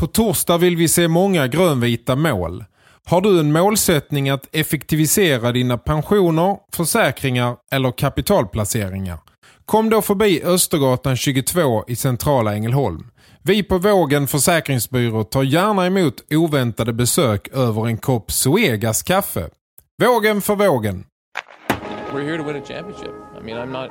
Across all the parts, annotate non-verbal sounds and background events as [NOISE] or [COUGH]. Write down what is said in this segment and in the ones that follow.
På torsdag vill vi se många grönvita mål. Har du en målsättning att effektivisera dina pensioner, försäkringar eller kapitalplaceringar? Kom då förbi Östergatan 22 i centrala Ängelholm. Vi på Vågen Försäkringsbyrå tar gärna emot oväntade besök över en kopp Zoegas kaffe. Vågen för vågen. We're here to win a championship. I mean, I'm not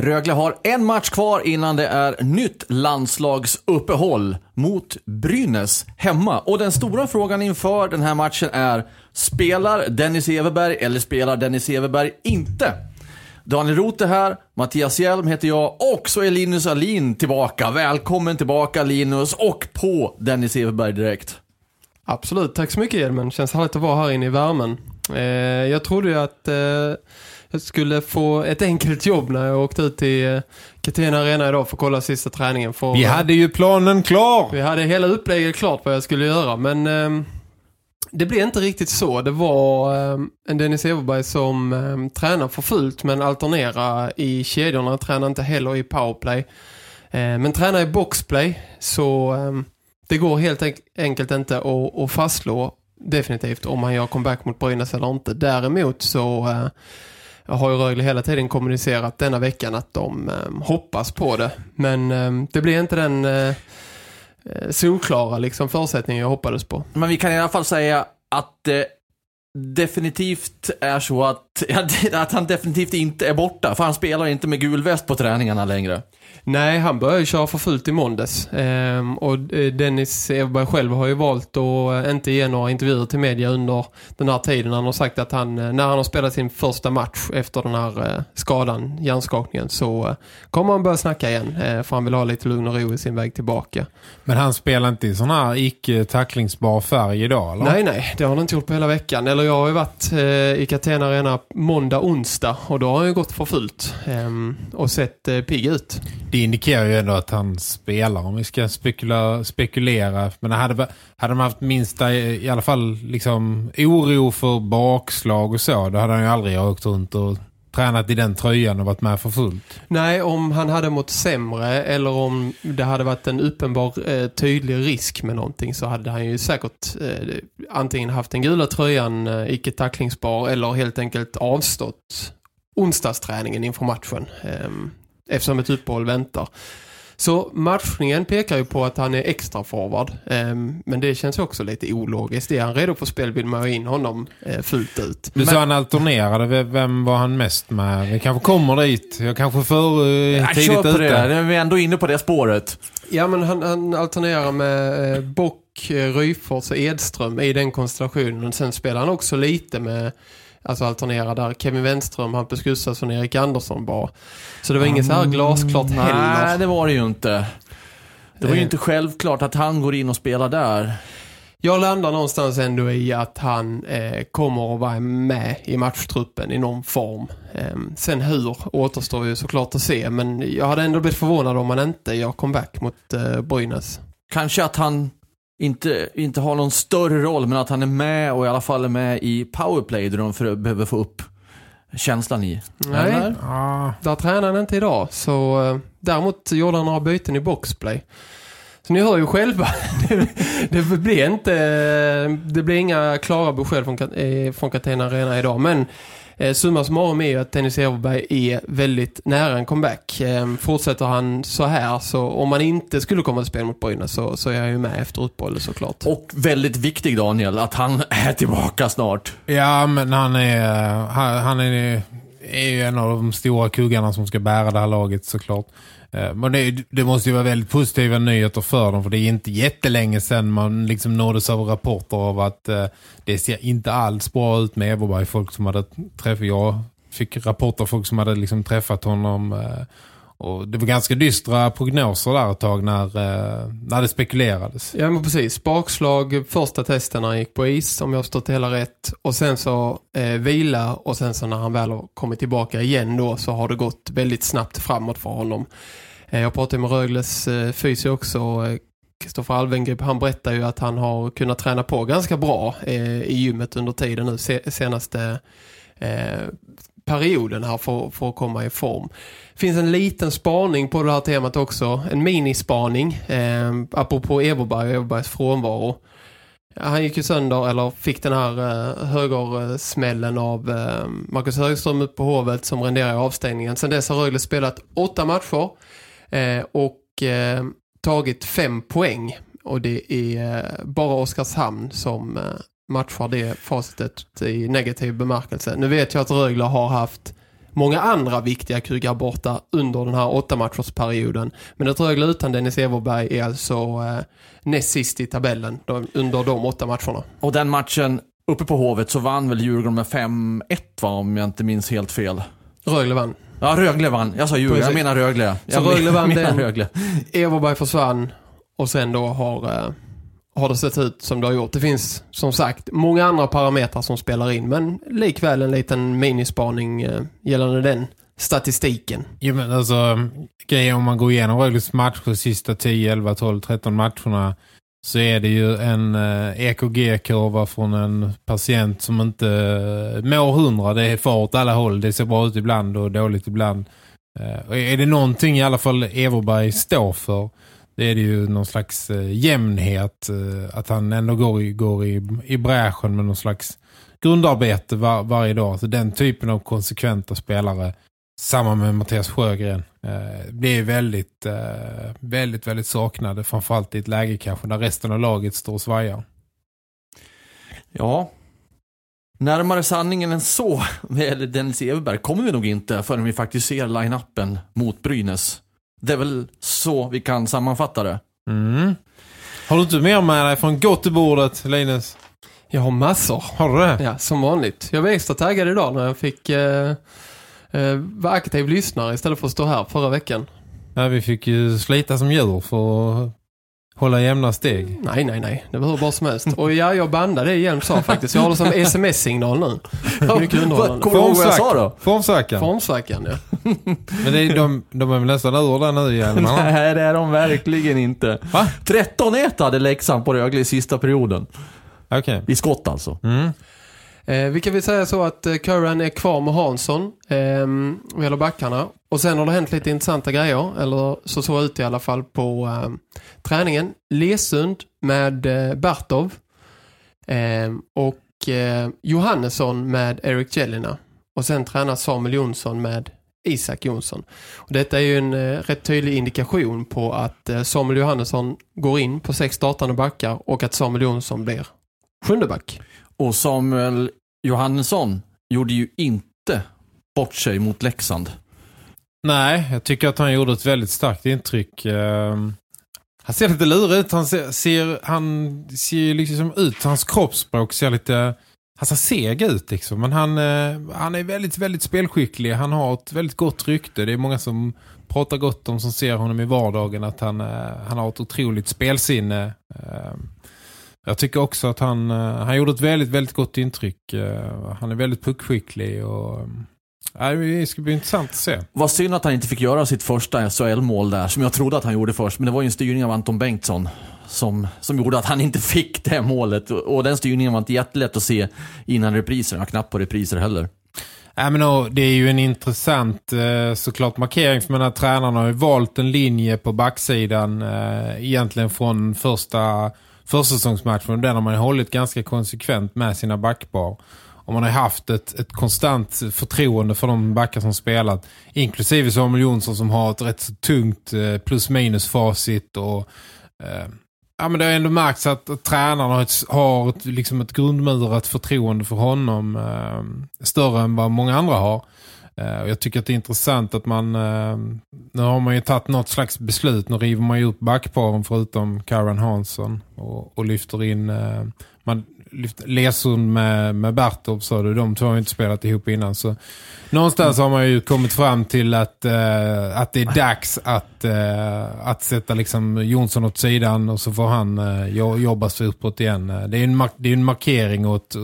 Rögle har en match kvar innan det är nytt landslagsuppehåll mot Brynäs hemma. Och den stora frågan inför den här matchen är, spelar Dennis Everberg eller spelar Dennis Everberg inte? Daniel Roth är här, Mattias Hjelm heter jag och så är Linus Alin tillbaka. Välkommen tillbaka Linus och på Dennis Everberg direkt. Absolut, tack så mycket Edmund. Känns härligt att vara här inne i värmen. Eh, jag trodde ju att eh, skulle få ett enkelt jobb när jag åkte ut till eh, Catena Arena idag för att kolla sista träningen. För, Vi hade ju planen klar! Vi hade hela upplägget klart vad jag skulle göra, men eh, det blev inte riktigt så. Det var eh, en Dennis Everberg som eh, tränar för fullt men alternerar i kedjorna. Tränar inte heller i powerplay. Eh, men tränar i boxplay så eh, det går helt enk enkelt inte att, att fastslå definitivt om han gör comeback mot Brynäs eller inte. Däremot så eh, har ju Rögle hela tiden kommunicerat denna veckan att de eh, hoppas på det. Men eh, det blir inte den eh, eh, solklara liksom, förutsättningen jag hoppades på. Men vi kan i alla fall säga att det definitivt är så att, [LAUGHS] att han definitivt inte är borta. För han spelar inte med gul väst på träningarna längre. Nej, han började köra för fullt i måndags. Ehm, och eh, Dennis Everberg själv har ju valt att eh, inte ge några intervjuer till media under den här tiden. Han har sagt att han, eh, när han har spelat sin första match efter den här skadan, hjärnskakningen, så kommer han börja snacka igen. För han vill ha lite lugn och ro i sin väg tillbaka. Men han spelar inte i sån här icke-tacklingsbar färg idag, eller? Nej, nej. Det har han inte gjort på hela veckan. Eller jag har ju varit i Catena Arena måndag, onsdag. Och då har han ju gått för fullt. ehm, och sett pigg ut. Det indikerar ju ändå att han spelar om vi ska spekula, spekulera. Men hade, hade de haft minsta i alla fall liksom oro för bakslag och så, då hade han ju aldrig åkt runt och tränat i den tröjan och varit med för fullt. Nej, om han hade mått sämre eller om det hade varit en uppenbar eh, tydlig risk med någonting så hade han ju säkert eh, antingen haft den gula tröjan eh, icke tacklingsbar eller helt enkelt avstått onsdagsträningen inför matchen eh, eftersom ett uppehåll väntar. Så matchningen pekar ju på att han är extra forward. Eh, men det känns också lite ologiskt. Är han redo för spel vill man ha in honom eh, fullt ut. Du sa han alternerade. Vem var han mest med? Vi kanske kommer dit. Jag kanske för Ja, tidigt kör på ute. det. Vi är ändå inne på det spåret. Ja, men han, han alternerar med eh, Bock, eh, Ryfors och Edström i den konstellationen. Sen spelar han också lite med, alltså alternerar där Kevin Wenström, Hampus Gustafsson och Erik Andersson bara. Så det var inget så här glasklart Nej, heller. det var det ju inte. Det var ju Eh. inte självklart att han går in och spelar där. Jag landar någonstans ändå i att han eh, kommer att vara med i matchtruppen i någon form. Eh, sen hur återstår ju såklart att se, men jag hade ändå blivit förvånad om han inte gör comeback mot eh, Brynäs. Kanske att han inte, inte har någon större roll, men att han är med och i alla fall är med i powerplay där de för, behöver få upp känslan i. Nej. Eller? Ah, Där tränar han inte idag. Så, eh, däremot gjorde han några byten i boxplay. Så ni hör ju själva, [LAUGHS] det, det, blir inte, det blir inga klara besked från, eh, från Catena Arena idag. Men eh, summa summarum är ju att Dennis Everberg är väldigt nära en comeback. Eh, fortsätter han så här, så om han inte skulle komma till spel mot Brynäs så, så är han ju med efter uppehållet såklart. Och väldigt viktig Daniel, att han [LAUGHS] är tillbaka snart. Ja, men han är, han, han är, är ju en av de stora kuggarna som ska bära det här laget såklart. Eh, men det, det måste ju vara väldigt positiva nyheter för dem för det är inte jättelänge sedan man liksom nåddes av rapporter av att eh, det ser inte alls bra ut med Everberg. Folk som hade träffat, jag fick rapporter av folk som hade liksom träffat honom eh, och det var ganska dystra prognoser där ett tag när, eh, när det spekulerades. Ja men precis, bakslag första testen när han gick på is om jag har stått det hela rätt och sen så eh, vila och sen så när han väl har kommit tillbaka igen då så har det gått väldigt snabbt framåt för honom. Eh, jag pratade med Rögles eh, fysio också eh, Kristoffer Alvengrip, han berättar ju att han har kunnat träna på ganska bra eh, i gymmet under tiden nu se, senaste eh, perioden här för, för att komma i form. finns en liten spaning på det här temat också. En minispaning. Eh, apropå Everberg och Everbergs frånvaro. Han gick ju sönder, eller fick den här eh, högersmällen av eh, Marcus Högström upp på hovet som renderar i avstängningen. Sen dess har Rögle spelat åtta matcher eh, och eh, tagit fem poäng. Och det är eh, bara Oskarshamn som eh, matchar det facitet i negativ bemärkelse. Nu vet jag att Rögle har haft många andra viktiga kuggar borta under den här åtta matchersperioden. Men ett Rögle utan Dennis Everberg är alltså eh, näst sist i tabellen de, under de åtta matcherna. Och den matchen uppe på Hovet så vann väl Djurgården med 5-1 va, om jag inte minns helt fel. Rögle vann. Ja, Rögle vann. Jag sa Djurgården, jag menar Rögle. Jag Så Rögle vann den. Rögle. Everberg försvann och sen då har, eh, har det sett ut som det har gjort. Det finns som sagt många andra parametrar som spelar in men likväl en liten minispaning eh, gällande den statistiken. Jo men alltså, grejen om man går igenom Rögles matcher sista 10, 11, 12, 13 matcherna så är det ju en eh, EKG-kurva från en patient som inte eh, mår hundra. Det är fart åt alla håll. Det ser bra ut ibland och dåligt ibland. Är det någonting i alla fall Everberg står för det är det ju någon slags eh, jämnhet. Eh, att han ändå går i, går i, i bräschen med någon slags grundarbete var, varje dag. Så den typen av konsekventa spelare samma med Mattias Sjögren. Eh, blir väldigt, eh, väldigt, väldigt saknade. Framförallt i ett läge kanske där resten av laget står och svajar. Ja. Närmare sanningen än så [LAUGHS] med Dennis Everberg kommer vi nog inte förrän vi faktiskt ser line-upen mot Brynäs. Det är väl så vi kan sammanfatta det. Mm. Har du inte mer med dig från gottebordet, Linus? Jag har massor. Har du det? Ja, som vanligt. Jag var extra taggad idag när jag fick eh, eh, vara aktiv lyssnare istället för att stå här förra veckan. Ja, vi fick ju slita som djur för att hålla jämna steg. Nej, nej, nej. Det var hur bra som helst. Och ja, jag bandade det Hjelm sa faktiskt. Jag har det som sms-signal nu. Mycket underhållande. Kommer du ihåg vad jag sa då? Formsvackan. Formsvackan, ja. [LAUGHS] Men det är, de, de är väl nästan ur den nu, Hjelmarna? Nej, det är de verkligen inte. Va? 13-1 hade Leksand på Rögle i sista perioden. Okej. I skott alltså. Mm. Eh, vi kan väl säga så att eh, Curran är kvar med Hansson eh, vad gäller backarna. Och sen har det hänt lite intressanta grejer, eller så såg det ut i alla fall på eh, träningen. Lesund med eh, Bartov eh, och eh, Johannesson med Eric Jellina. Och sen tränar Samuel Jonsson med Isak Jonsson. Och detta är ju en eh, rätt tydlig indikation på att eh, Samuel Johannesson går in på sex startande backar och att Samuel Jonsson blir sjunde back. Och Samuel Johannesson gjorde ju inte bort sig mot Leksand. Nej, jag tycker att han gjorde ett väldigt starkt intryck. Ehm, han ser lite lurig ut. Han ser, ser, han ser ju liksom ut. Hans kroppsspråk ser lite... Han ser seg ut liksom. Men han, eh, han är väldigt, väldigt spelskicklig. Han har ett väldigt gott rykte. Det är många som pratar gott om som ser honom i vardagen. Att han, eh, han har ett otroligt spelsinne. Ehm, jag tycker också att han, eh, han gjorde ett väldigt, väldigt gott intryck. Eh, Han är väldigt puckskicklig och... Ja, det ska bli intressant att se. Vad synd att han inte fick göra sitt första SHL-mål där, som jag trodde att han gjorde först. Men det var ju en styrning av Anton Bengtsson som, som gjorde att han inte [LAUGHS] fick det målet. Och, och den styrningen var inte jättelätt att se innan repriser. Ja, knappt på repriser heller. Ja, men det är ju en intressant eh, såklart markering för menar, tränarna har ju valt en linje på backsidan eh, egentligen från första försäsongsmatchen. Den har man ju hållit ganska konsekvent med sina backbar. Och man har haft ett, ett konstant förtroende för de backar som spelat. Inklusive Samuel Jonsson som har ett rätt så tungt eh, plus-minus facit och eh, Ja, men det har ändå märkts att, att tränarna har ett, har ett, liksom ett grundmurat förtroende för honom eh, större än vad många andra har. Eh, jag tycker att det är intressant att man eh, nu har man ju tagit något slags beslut. Nu river man ju upp backparen förutom Karen Hansson och, och lyfter in eh, Lesund med, med Bertorp sa du, de två har inte spelat ihop innan så någonstans har man ju kommit fram till att, eh, att det är dags att, eh, att sätta liksom Jonsson åt sidan och så får han eh, jobba sig uppåt igen. Eh, det är en, det är en markering åt eh,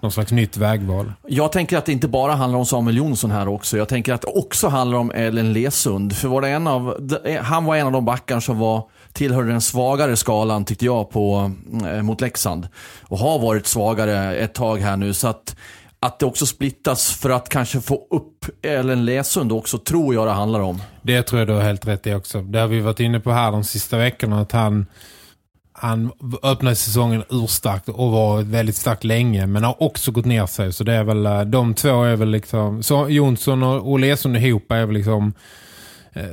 någon slags nytt vägval. Jag tänker att det inte bara handlar om Samuel Jonsson här också. Jag tänker att det också handlar om Ellen Lesund. För var det en av, han var en av de backar som var tillhörde den svagare skalan tyckte jag på, eh, mot Leksand. Och har varit svagare ett tag här nu. Så att, att det också splittas för att kanske få upp Ellen Lesund också tror jag det handlar om. Det tror jag du har helt rätt i också. Det har vi varit inne på här de sista veckorna att han han öppnade säsongen urstarkt och var väldigt starkt länge men har också gått ner sig så det är väl eh, de två är väl liksom så Jonsson och, och Lesund ihop är väl liksom Eh,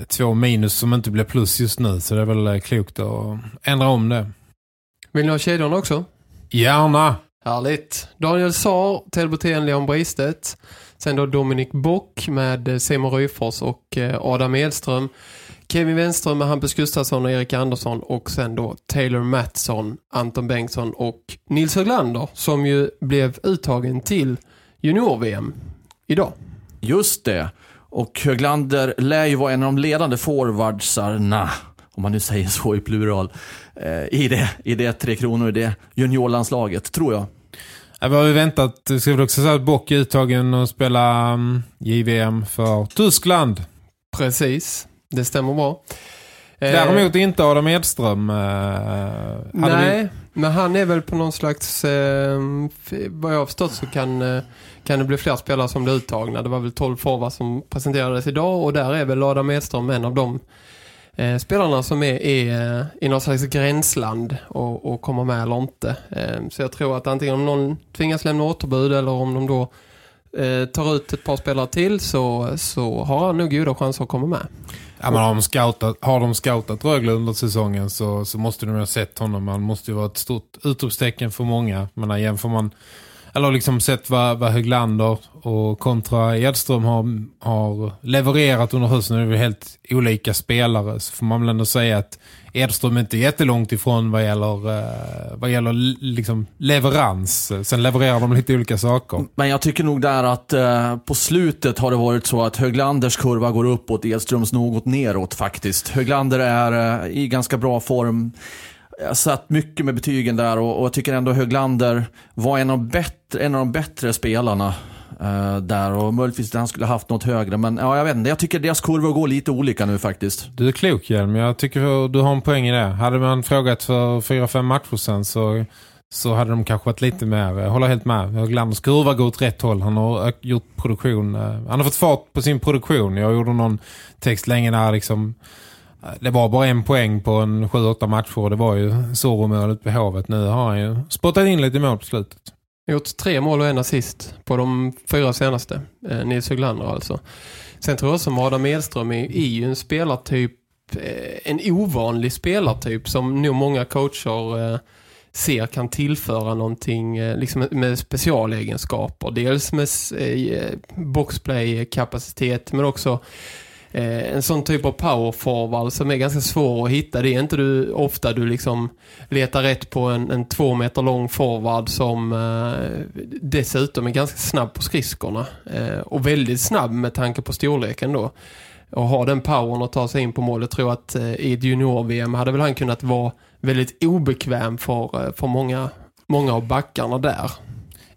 två minus som inte blir plus just nu. Så det är väl eh, klokt att ändra om det. Vill ni ha kedjorna också? Gärna! Härligt. Daniel Saar, Telbotén, Leon Bristet. Sen då Dominik Bock med eh, Simon Ryfors och Adam Edström. Kevin Wenström med Hampus Gustafsson och Erik Andersson. Och sen då Taylor Mattsson, Anton Bengtsson och Nils Höglander. Som ju blev uttagen till junior-VM idag. Just det. Och Höglander lär ju vara en av de ledande forwardsarna, om man nu säger så i plural, eh, i det, i det Tre Kronor, i det juniorlandslaget, tror jag. Ja, vi har ju väntat, ska vi också säga att Bock är uttagen och spela um, JVM för Tyskland. Precis, det stämmer bra. Eh, Däremot inte Adam Edström. Eh, Nej, vi... men han är väl på någon slags, eh, vad jag har förstått så kan, eh, kan det bli fler spelare som blir uttagna. Det var väl 12 forvar som presenterades idag och där är väl Adam Edström en av de eh, spelarna som är, är eh, i någon slags gränsland och, och kommer med eller inte. Eh, så jag tror att antingen om någon tvingas lämna återbud eller om de då eh, tar ut ett par spelare till så, så har han nog goda chanser att komma med. Ja, men har, de scoutat, har de scoutat Rögle under säsongen så, så måste de ha sett honom. Han måste ju vara ett stort utropstecken för många. Men jämför man eller liksom sett vad, vad Höglander och kontra Edström har, har levererat under hösten. Det är väl helt olika spelare. Så får man väl ändå säga att Edström inte är jättelångt ifrån vad gäller, eh, vad gäller liksom leverans. Sen levererar de lite olika saker. Men jag tycker nog där att eh, på slutet har det varit så att Höglanders kurva går uppåt, Edströms något neråt faktiskt. Höglander är eh, i ganska bra form jag satt mycket med betygen där och, och jag tycker ändå Höglander var en av, bättre, en av de bättre spelarna uh, där och möjligtvis han skulle haft något högre men ja, jag vet inte, jag tycker deras kurvor går lite olika nu faktiskt. Du är klok Hjelm, jag tycker du har en poäng i det. Hade man frågat för fyra fem matcher sen så, så hade de kanske varit lite mer, jag håller helt med. Höglanders kurva går åt rätt håll, han har gjort produktion, uh, han har fått fart på sin produktion. Jag gjorde någon text länge där liksom det var bara en poäng på en 7-8 matcher och det var ju Zorro-målet på Hovet. Nu har han ju spottat in lite mål på slutet. Gjort tre mål och en assist på de fyra senaste. Eh, Nils Höglander alltså. Sen tror jag som Adam Edström är, är ju en spelartyp, eh, en ovanlig spelartyp som nog många coacher eh, ser kan tillföra någonting eh, liksom med specialegenskaper. Dels med eh, boxplay-kapacitet men också Eh, en sån typ av power forward som är ganska svår att hitta. Det är inte du, ofta du liksom letar rätt på en, en två meter lång forward som eh, dessutom är ganska snabb på skridskorna. Eh, och väldigt snabb med tanke på storleken då. Och ha den powern att ta sig in på målet tror att eh, i ett junior-VM hade väl han kunnat vara väldigt obekväm för, eh, för många, många av backarna där.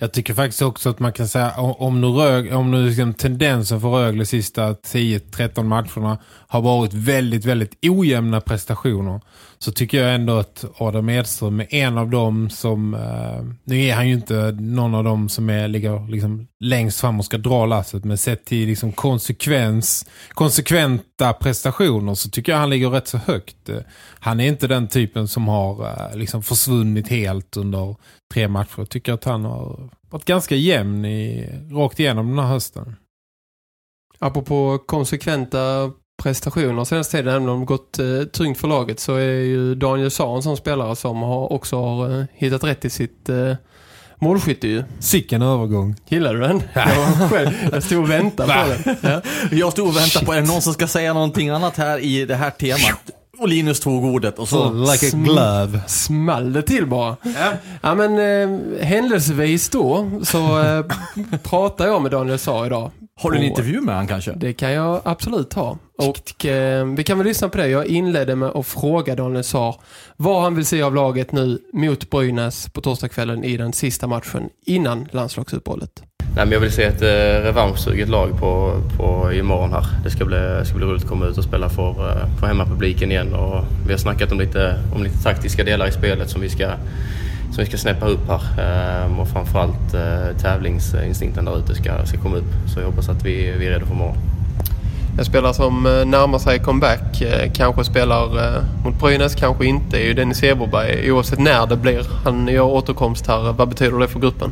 Jag tycker faktiskt också att man kan säga om, om nu, Rög, om nu liksom tendensen för Rögle sista 10-13 matcherna har varit väldigt, väldigt ojämna prestationer så tycker jag ändå att Adam Edström är en av dem som eh, nu är han ju inte någon av dem som är, ligger liksom längst fram och ska dra lasset men sett till liksom konsekvens konsekventa prestationer så tycker jag han ligger rätt så högt. Han är inte den typen som har eh, liksom försvunnit helt under tre matcher. Jag tycker att han har varit ganska jämn i, rakt igenom den här hösten. Apropå konsekventa prestationer senaste tiden, även om de gått eh, tungt för laget, så är ju Daniel Saar en sån spelare som har, också har eh, hittat rätt i sitt eh, målskytte ju. Sicken övergång. Gillar du den? Jag, var själv, jag stod och väntade på den. Ja. Jag stod och väntade på, är någon som ska säga någonting annat här i det här temat? Och Linus tog ordet och så... like a glove. Small det till bara. Ja, men eh, händelsevis då så eh, pratar jag med Daniel Saar idag. Har du en intervju med han kanske? Det kan jag absolut ha. Och eh, vi kan väl lyssna på det. Jag inledde med att fråga Daniel Saar vad han vill se av laget nu mot Brynäs på torsdagskvällen i den sista matchen innan landslagsuppehållet. Nej, men jag vill se ett eh, revanschsuget lag på, på imorgon här. Det ska bli, ska bli roligt att komma ut och spela för, eh, för hemmapubliken igen. Och vi har snackat om lite, om lite taktiska delar i spelet som vi ska, som vi ska snäppa upp här. Ehm, och framförallt eh, tävlingsinstinkten där ute ska, ska komma upp. Så jag hoppas att vi, vi är redo för imorgon. En spelare som eh, närmar sig comeback, eh, kanske spelar mot Brynäs, kanske inte, är ju Dennis Everberg. Oavsett när det blir. Han gör återkomst här. Vad betyder det för gruppen?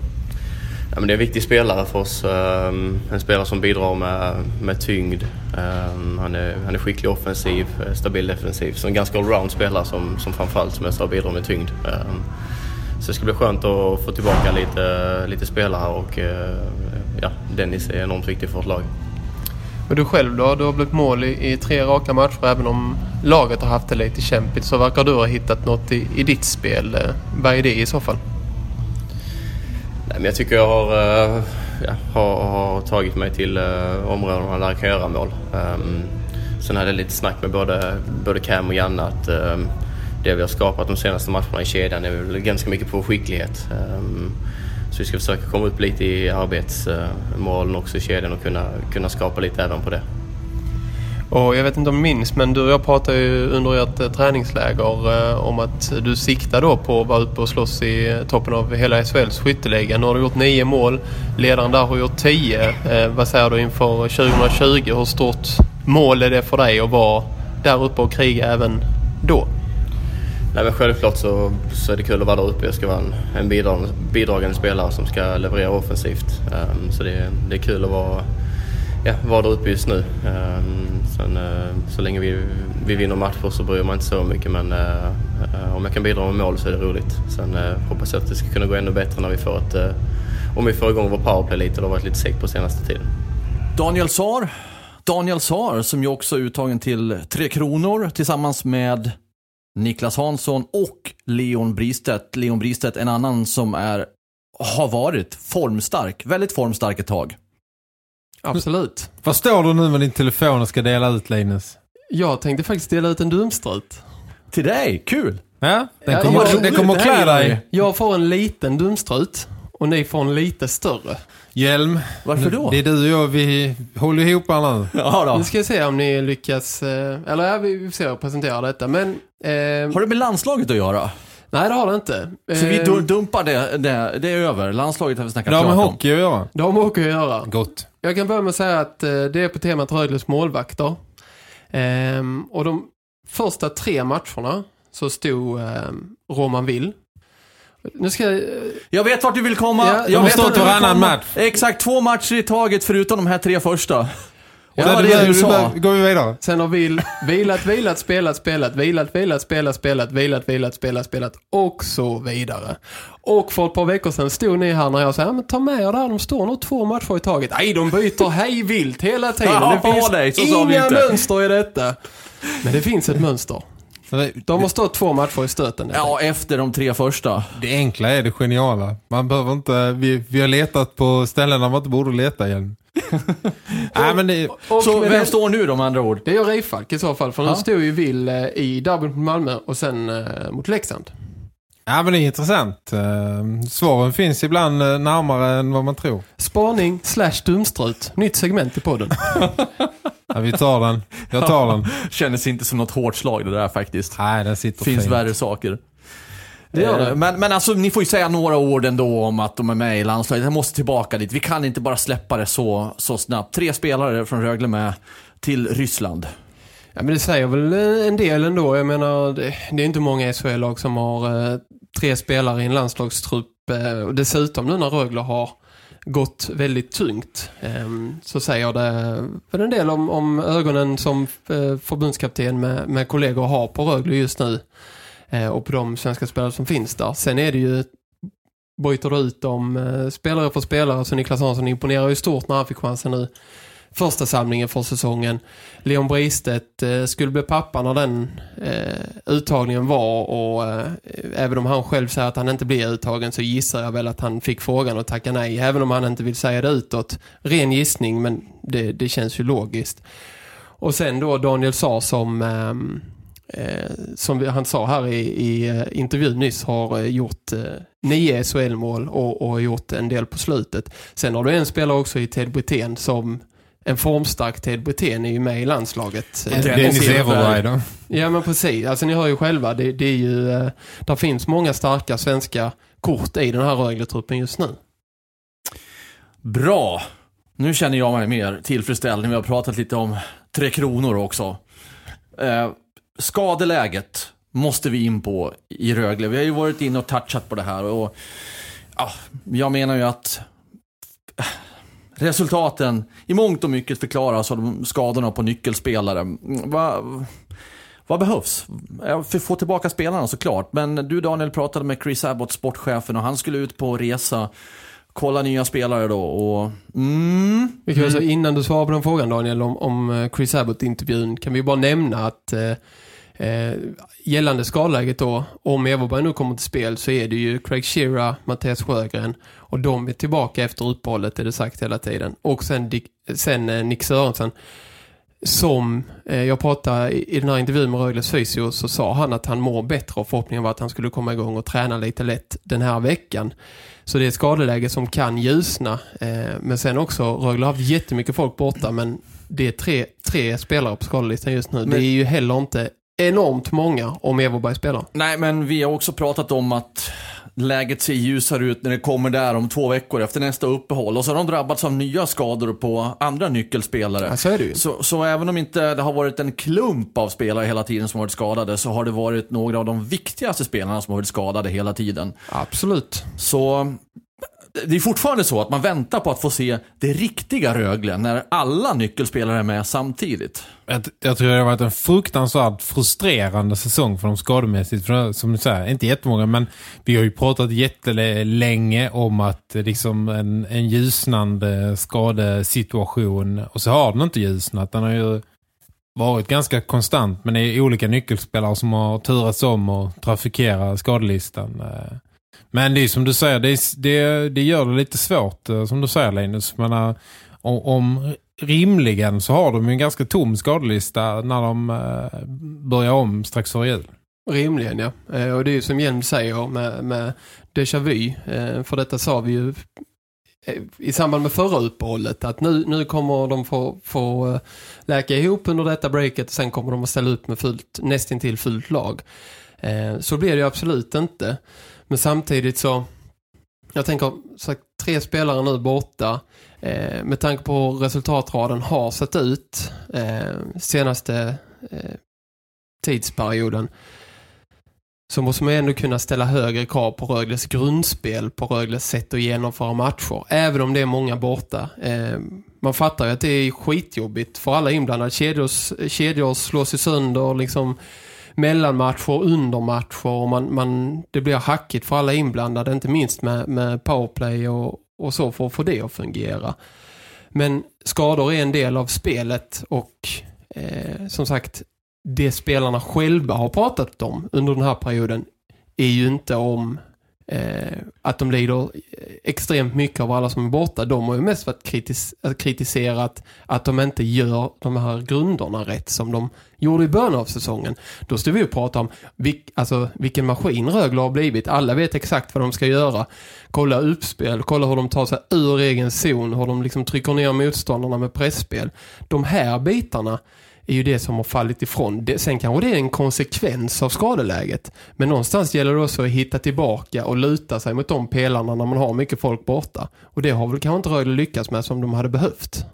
Ja, men det är en viktig spelare för oss. Ehm, En spelare som bidrar med, med tyngd. Ehm, Han är, han är skicklig offensiv, stabil defensiv. Så en ganska allround spelare som, som framförallt som jag sa bidrar med tyngd. Så det ska bli skönt att få tillbaka lite, lite spelare och eh, ja, Dennis är enormt viktig för vårt lag. Men du själv då? Du har blivit mål i, i tre raka matcher. Även om laget har haft det lite kämpigt så verkar du ha hittat något i, i ditt spel. Eh, Vad är det i så fall? Nej, men jag tycker jag har, eh, ja, har, har tagit mig till uh, områden där jag kan göra mål. Um, sen hade jag lite snack med både, både Cam och Janne att ehm, det vi har skapat de senaste matcherna i kedjan är väl ganska mycket på skicklighet. Ehm, så vi ska försöka komma upp lite i arbetsmålen också i kedjan och kunna, kunna skapa lite även på det. Och jag vet inte om du minns, men du och jag pratade ju under ert eh, träningsläger eh, om att du siktar då på att vara uppe och slåss i toppen av hela SHLs skytteliga. Nu har du gjort nio mål. Ledaren där har gjort tio. Eh, vad säger du inför 2020? Hur stort mål är det för dig att vara där uppe och kriga även då? Nej, men självklart så, så är det kul att vara där uppe. Jag ska vara en, en bidragande, bidragande spelare som ska leverera offensivt. Um, så det, det är kul att vara, ja, vara där uppe just nu. Um, sen, uh, så länge vi, vi vinner matcher så bryr man inte så mycket men uh, uh, om jag kan bidra med mål så är det roligt. Sen hoppas jag att det ska kunna gå ännu bättre när vi får ett, om vi får igång vår powerplay lite. Det har varit lite segt på senaste tiden. Daniel Saar. Daniel Saar som ju också är uttagen till Tre Kronor tillsammans med Niklas Hansson och Leon Bristedt. Leon Bristedt, en annan som är, har varit formstark, väldigt formstark ett tag. Absolut. Vad står du nu med din telefon och ska dela ut, Linus? Jag tänkte faktiskt dela ut en dumstrut. Till dig, kul! Ja, den Ja, kommer, jag- den kommer att klä dig. Jag får en liten dumstrut och ni får en lite större. Hjälm. Varför då? Det är du och jag, vi håller ihop här nu. [LAUGHS] Ja då. Nu ska jag se om ni lyckas, eh, eller ja, vi får se och presentera detta. Men, Har det med landslaget att göra? nej det har det inte. Så vi Eh, du- dumpar det, det, det är över. Landslaget har vi snackat Det har med klart om. hockey att göra. Det har med hockey att göra. Gott. Jag kan börja med att säga att eh, det är på temat Rögles målvakter. Ehm, och de första tre matcherna så stod ehm, Roman Will. Nu ska jag... eh, Jag vet vart du vill komma. Ja, jag vet stått varannan match. Exakt, två matcher i taget förutom de här tre första. Det Ja, det det där- du sa. Går vi vidare? Sen har Will vilat, vilat, spelat, spelat, vilat, vilat, spelat, spelat, vilat, vilat, spelat, spelat och så vidare. Och för ett par veckor sedan stod ni här när jag sa, ja, men ta med er där, de står nog två matcher i taget. Nej, de byter hej vilt hela tiden. Ja, det finns nej, så vi inga inte. mönster i detta. Men det finns ett mönster. De har stått två matcher i stöten. Ja, efter de tre första. Det enkla är det geniala. Man behöver inte... Vi, vi har letat på ställen där man inte borde leta igen. Nej, men det, Och Så vem det- står nu då med andra ord? Det är Reifalk i så fall, för nu Ja. stod ju Will eh, i derbyn mot Malmö och sen eh, mot Leksand. Ja, men det är intressant. Eh, Svaren finns ibland eh, närmare än vad man tror. Spaning slash dumstrut. Nytt segment i podden. [LAUGHS] Ja, vi tar den. Jag tar den. Kändes inte som något hårt slag det där faktiskt. Nej, den sitter Finns fint. värre saker. Det gör det. Men, men alltså, ni får ju säga några ord ändå om att de är med i landslaget. Jag måste tillbaka dit. Vi kan inte bara släppa det så, så snabbt. Tre spelare från Rögle med till Ryssland. Ja, men det säger väl en del ändå. Jag menar, det, det är inte många SHL-lag som har eh, tre spelare i en landslagstrupp. Eh, och dessutom nu när Rögle har gått väldigt tungt eh, så säger det väl en del om, om ögonen som eh, förbundskapten med, med kollegor har på Rögle just nu. Eh, och på de svenska spelare som finns där. Sen är det ju bryter det ut om eh, spelare för spelare så Niklas Hansson imponerar ju stort när han fick chansen nu första samlingen för säsongen. Leon Bristedt eh, skulle bli pappa när den eh, uttagningen var och eh, även om han själv säger att han inte blir uttagen så gissar jag väl att han fick frågan och tacka nej. Även om han inte vill säga det utåt. Ren gissning men det, det känns ju logiskt. Och sen då Daniel sa som eh, som vi- han sa här i, i eh, intervjun nyss har eh, gjort eh, nio SHL-mål och, och har gjort en del på slutet. Sen har du en spelare också i Ted Brithén som en formstark Ted Brithén är ju med i landslaget. Eh, Dennis då. Ja men precis, alltså ni hör ju själva, det, det är ju, eh, där finns många starka svenska kort i den här Rögle-truppen just nu. Bra. Nu känner jag mig mer tillfredsställd när vi har pratat lite om Tre Kronor också. Eh, skadeläget måste vi in på i Rögle. Vi har ju varit inne och touchat på det här och ja, jag menar ju att eh, resultaten i mångt och mycket förklaras av de skadorna på nyckelspelare. Va, Vad behövs? För att få tillbaka spelarna såklart. Men du Daniel pratade med Chris Abbott, sportchefen, och han skulle ut på resa. Kolla nya spelare då och... Mm, Vi kan mm. Alltså, innan du svarar på den frågan Daniel om, om eh, Chris Abbott-intervjun kan vi bara nämna att eh, eh, gällande skadeläget då, om Everberg nu kommer till spel så är det ju Craig Shearer, Mattias Sjögren och de är tillbaka efter uppehållet är det sagt hela tiden. Och sen, Dick, sen eh, Nick Sörensen som eh, jag pratade i, i den här intervjun med Rögles fysio så sa han att han mår bättre och förhoppningen var att han skulle komma igång och träna lite lätt den här veckan. Så det är ett skadeläge som kan ljusna. Eh, men sen också, Rögle har haft jättemycket folk borta men det är tre, tre spelare på skadelistan just nu. det är ju heller inte enormt många om Everberg spelar. nej, men vi har också pratat om att läget ser ljusare ut när det kommer där om två veckor efter nästa uppehåll. Och så har de drabbats av nya skador på andra nyckelspelare. Ja, så är det ju. Så, så även om inte det har varit en klump av spelare hela tiden som har varit skadade så har det varit några av de viktigaste spelarna som har varit skadade hela tiden. Absolut. Så det är fortfarande så att man väntar på att få se det riktiga Rögle när alla nyckelspelare är med samtidigt. Jag, jag tror det har varit en fruktansvärt frustrerande säsong för dem skademässigt. För, som du säger, inte jättemånga, men vi har ju pratat jättelänge om att eh, liksom en, en ljusnande skadesituation, och så har den inte ljusnat. Den har ju varit ganska konstant, men det är olika nyckelspelare som har turats om och trafikera skadelistan. Eh. Men det är som du säger, det, är, det, det gör det lite svårt, eh, som du säger Linus. Men, om, om rimligen så har de ju en ganska tom skadelista när de eh, börjar om strax före jul. Rimligen, ja. Eh, och det är ju som Hjelm säger med, med déjà vu. För detta sa vi ju i samband med förra uppehållet att nu, nu kommer de få, få läka ihop under detta breaket och sen kommer de att ställa upp med fullt, nästintill fullt lag. Så blir det ju absolut inte. Men samtidigt så jag tänker så att tre spelare nu borta eh, med tanke på hur resultatraden har sett ut eh, senaste eh, tidsperioden så måste man ändå kunna ställa högre krav på Rögles grundspel, på Rögles sätt att genomföra matcher, även om det är många borta. Eh, man fattar ju att det är skitjobbigt för alla inblandade. Kedjor, kedjor slås ju sönder, liksom mellanmatcher, undermatcher och man, man, det blir hackigt för alla inblandade, inte minst med, med powerplay och, och så för att få det att fungera. Men skador är en del av spelet och eh, som sagt, det spelarna själva har pratat om under den här perioden är ju inte om eh, att de lider extremt mycket av alla som är borta. De har ju mest varit kritis kritiserat att de inte gör de här grunderna rätt som de gjorde i början av säsongen. Då stod vi och pratade om vilk, alltså, vilken maskin Rögle har blivit. Alla vet exakt vad de ska göra. Kolla uppspel, kolla hur de tar sig ur egen zon, hur de liksom trycker ner motståndarna med pressspel. De här bitarna är ju det som har fallit ifrån. Det, sen kanske det är en konsekvens av skadeläget. Men någonstans gäller det också att hitta tillbaka och luta sig mot de pelarna när man har mycket folk borta. Och det har väl kanske inte Rögle lyckats med som de hade behövt.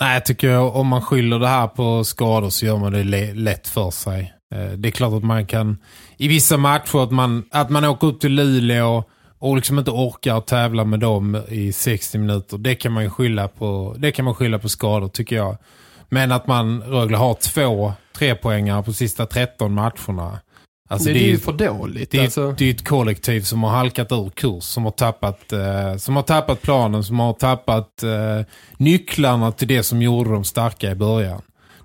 Nej, jag tycker om man skyller det här på skador så gör man det lätt för sig. Eh, det är klart att man kan i vissa matcher att man, att man åker upp till Luleå och liksom inte orkar tävla med dem i 60 minuter. Det kan man skylla på, det kan man skylla på skador tycker jag. Men att man Rögle har två tre poängar på sista 13 matcherna. Alltså det, det är ju för dåligt. Det, alltså. det är ett kollektiv som har halkat ur kurs. Som har tappat, eh, som har tappat planen. Som har tappat eh, nycklarna till det som gjorde dem starka i början.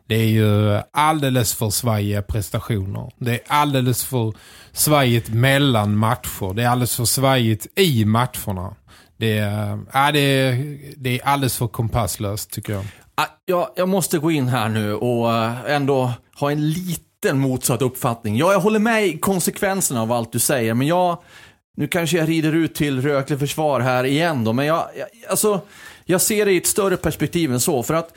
Det är ju alldeles för svajiga prestationer. Det är alldeles för svajigt mellan matcher. Det är alldeles för svajigt i matcherna. Det är, äh, det är, det är alldeles för kompasslöst tycker jag. Ah, jag, jag måste gå in här nu och eh, ändå ha en liten motsatt uppfattning. Ja, jag håller med i konsekvenserna av allt du säger, men jag... Nu kanske jag rider ut till Rökle försvar här igen då, men jag, jag, alltså, jag ser det i ett större perspektiv än så. För att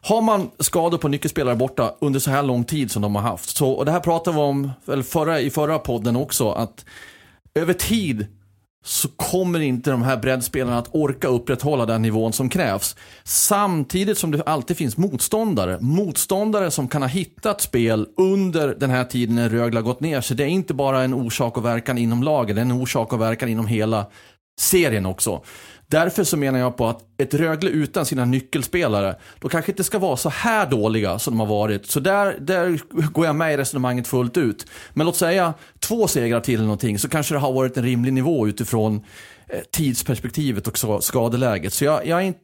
har man skador på nyckelspelare borta under så här lång tid som de har haft, så, och det här pratade vi om eller förra, i förra podden också, att över tid så kommer inte de här breddspelarna att orka upprätthålla den nivån som krävs. Samtidigt som det alltid finns motståndare. Motståndare som kan ha hittat spel under den här tiden när Rögle har gått ner. Så det är inte bara en orsak och verkan inom laget, det är en orsak och verkan inom hela serien också. Därför så menar jag på att ett Rögle utan sina nyckelspelare, då kanske inte ska vara så här dåliga som de har varit. Så där, där går jag med i resonemanget fullt ut. Men låt säga två segrar till eller någonting, så kanske det har varit en rimlig nivå utifrån eh, tidsperspektivet och skadeläget. Så jag, jag är inte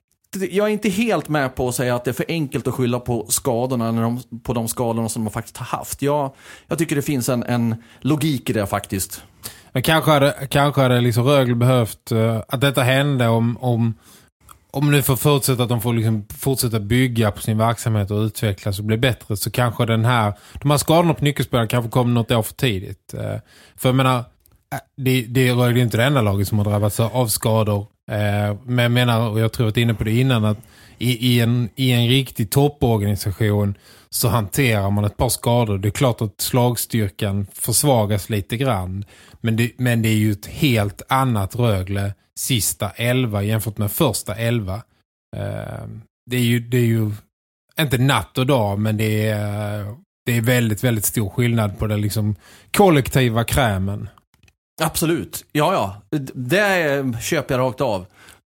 jag är inte helt med på att säga att det är för enkelt att skylla på skadorna eller de, på de skadorna som de faktiskt har haft. Jag, jag tycker det finns en, en logik i det faktiskt. Men kanske hade, kanske hade liksom Rögle behövt uh, att detta hände om, om, om nu får förutsätta att de får liksom fortsätta bygga på sin verksamhet och utvecklas och bli bättre så kanske den här, de här skadorna på nyckelspelare kanske kommer något år för tidigt. Uh, för jag menar, eh, det, det är Rögle inte det enda laget som har drabbats av skador. Uh, men jag menar, och jag tror att jag inne på det innan, att i, i, en, i en riktig topporganisation så hanterar man ett par skador. Det är klart att slagstyrkan försvagas lite grann. Men det, men det är ju ett helt annat Rögle sista elva jämfört med första elva. Eh, det, är ju, det är ju inte natt och dag men det är, det är väldigt, väldigt stor skillnad på den liksom kollektiva krämen. Absolut. Ja, ja. Det köper jag rakt av.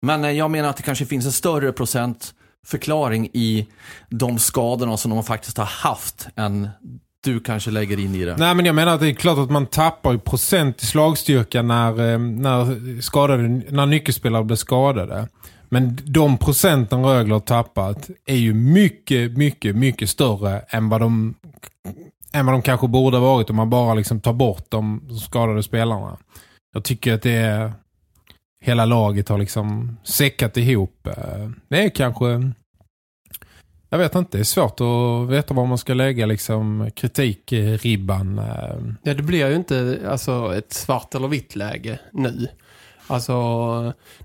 Men eh, jag menar att det kanske finns en större procent förklaring i de skadorna som de faktiskt har haft än du kanske lägger in i det. Nej men jag menar att det är klart att man tappar i procent i slagstyrka när, eh, när, skadade, när nyckelspelare blir skadade. Men de procenten Rögle har tappat är ju mycket, mycket, mycket större än vad de, än vad de kanske borde ha varit om man bara liksom tar bort de skadade spelarna. Jag tycker att det är hela laget har liksom säckat ihop. Eh, det är kanske... Jag vet inte, det är svårt att veta var man ska lägga liksom kritikribban. Eh. Ja, det blir ju inte alltså, ett svart eller vitt läge nu. Alltså,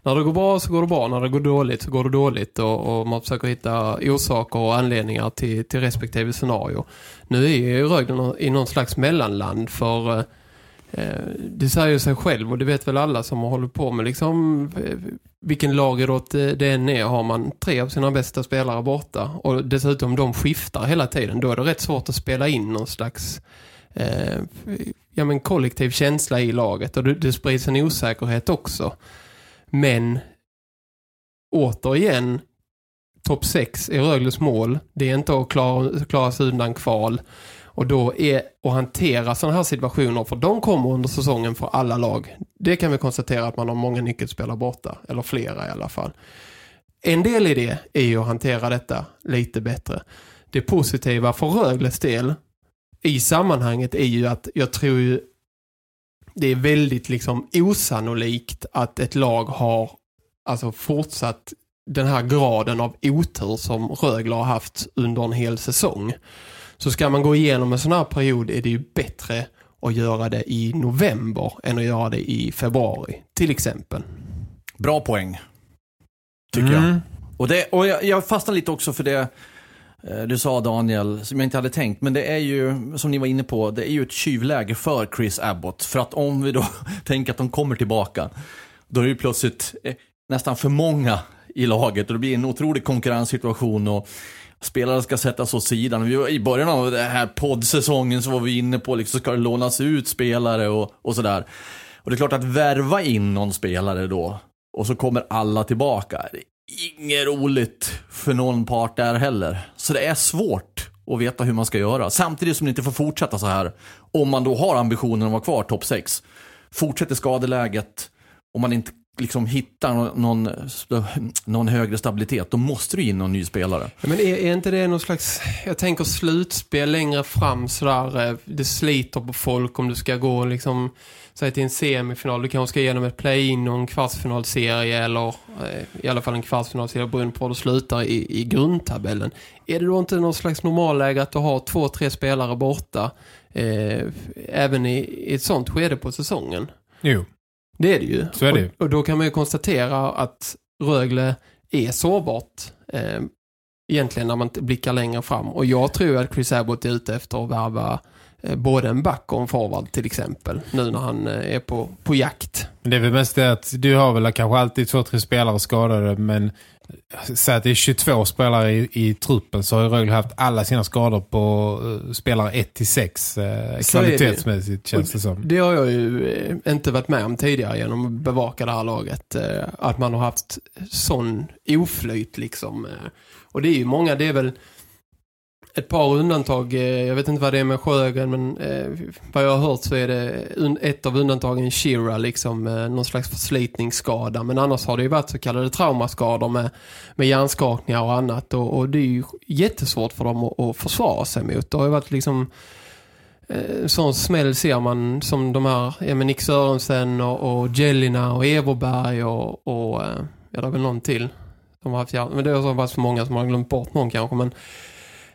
när det går bra så går det bra. När det går dåligt så går det dåligt. Och, och man försöker hitta orsaker och anledningar till, till respektive scenario. Nu är ju Rögle i någon slags mellanland för eh, Eh, det säger sig själv och det vet väl alla som har hållit på med liksom eh, vilken lagidrott eh, det än är. Har man tre av sina bästa spelare borta och dessutom de skiftar hela tiden då är det rätt svårt att spela in någon slags eh, ja, men kollektiv känsla i laget. Och det, det sprids en osäkerhet också. Men återigen topp 6 i Rögles mål det är inte att klara, klara sig undan kval och då är att hantera sådana här situationer, för de kommer under säsongen för alla lag. Det kan vi konstatera att man har många nyckelspelare borta, eller flera i alla fall. En del i det är ju att hantera detta lite bättre. Det positiva för Rögles del i sammanhanget är ju att jag tror ju det är väldigt liksom osannolikt att ett lag har alltså fortsatt den här graden av otur som Rögle har haft under en hel säsong. Så ska man gå igenom en sån här period är det ju bättre att göra det i november än att göra det i februari, till exempel. Bra poäng. Tycker Mm. jag. Och, det, och jag, jag fastnar lite också för det eh, du sa Daniel, som jag inte hade tänkt. Men det är ju, som ni var inne på, det är ju ett tjuvläge för Chris Abbott. För att om vi då [LAUGHS] tänker att de kommer tillbaka, då är det ju plötsligt eh, nästan för många i laget. Och det blir en otrolig konkurrenssituation. och Spelare ska sättas åt sidan. Vi var, I början av den här poddsäsongen så var vi inne på liksom, ska det lånas ut spelare och, och sådär. Och det är klart att värva in någon spelare då och så kommer alla tillbaka. Det är inget roligt för någon part där heller. Så det är svårt att veta hur man ska göra. Samtidigt som det inte får fortsätta så här. Om man då har ambitionen att vara kvar topp 6. Fortsätter skadeläget, om man inte liksom hittar någon, någon, högre stabilitet, då måste du in någon ny spelare. Ja, Men är, är inte det någon slags, jag tänker slutspel längre fram sådär, eh, det sliter på folk om du ska gå liksom, säg till en semifinal, du kanske ska igenom ett play-in och en kvartsfinalserie eller eh, i alla fall en kvartsfinalserie beroende på var du slutar i, i grundtabellen. Är det då inte någon slags normalläge att du har två, tre spelare borta eh, även i, i ett sånt skede på säsongen? Jo. Det är det ju. Så är det. Och, och då kan man ju konstatera att Rögle är sårbart eh, egentligen när man blickar längre fram. Och jag tror att Chris Abbott är ute efter att värva både en back och en forward till exempel. Nu när han eh, är på, på jakt. Men det är väl mest det att du har väl kanske alltid två, tre spelare skadade men säg att det är 22 spelare i, i truppen så har Rögle haft alla sina skador på uh, spelare 1 till 6 uh, Så är det. kvalitetsmässigt känns det som. Det har jag ju eh, inte varit med om tidigare genom att bevaka det här laget. Eh, att man har haft sån oflyt liksom. Eh. Och det är ju många, det är väl ett par undantag. Eh, jag vet inte vad det är med Sjögren men eh, vad jag har hört så är det un- ett av undantagen Shira liksom eh, någon slags förslitningsskada. Men annars har det ju varit så kallade traumaskador med, med hjärnskakningar och annat. Och, och det är ju jättesvårt för dem att, att försvara sig mot. Det har ju varit liksom eh, sån smäll ser man som de här ja, men Nick Sörensen och, och Jellina och Everberg och, och eh, ja, det är väl någon till De har haft men det har varit så många som har glömt bort någon kanske men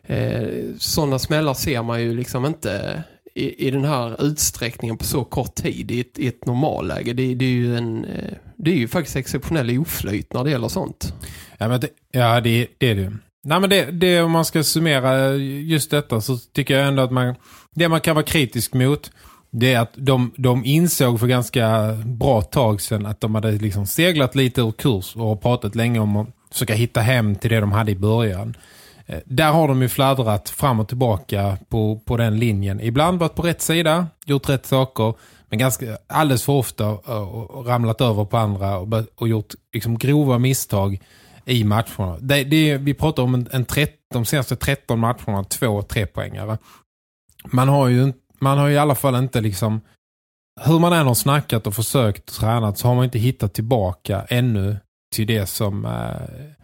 eh, sådana smällar ser man ju liksom inte i, i den här utsträckningen på så kort tid i ett, i ett normalläge. Det, det är ju en eh, det är ju faktiskt exceptionell oflyt när det gäller sånt. Ja, men det, ja det, det är det. Nej men det, det om man ska summera just detta så tycker jag ändå att man det man kan vara kritisk mot det är att de, de insåg för ganska bra tag sedan att de hade liksom seglat lite ur kurs och har pratat länge om att försöka hitta hem till det de hade i början. Eh, där har de ju fladdrat fram och tillbaka på, på den linjen. Ibland varit på rätt sida, gjort rätt saker, men ganska alldeles för ofta eh, och, och ramlat över på andra och, och gjort liksom grova misstag i matcherna. Det, det, vi pratar om en, en 13, de senaste 13 matcherna, två tre poängare. Man har ju man har ju i alla fall inte liksom hur man än har snackat och försökt och tränat så har man inte hittat tillbaka ännu till det som eh,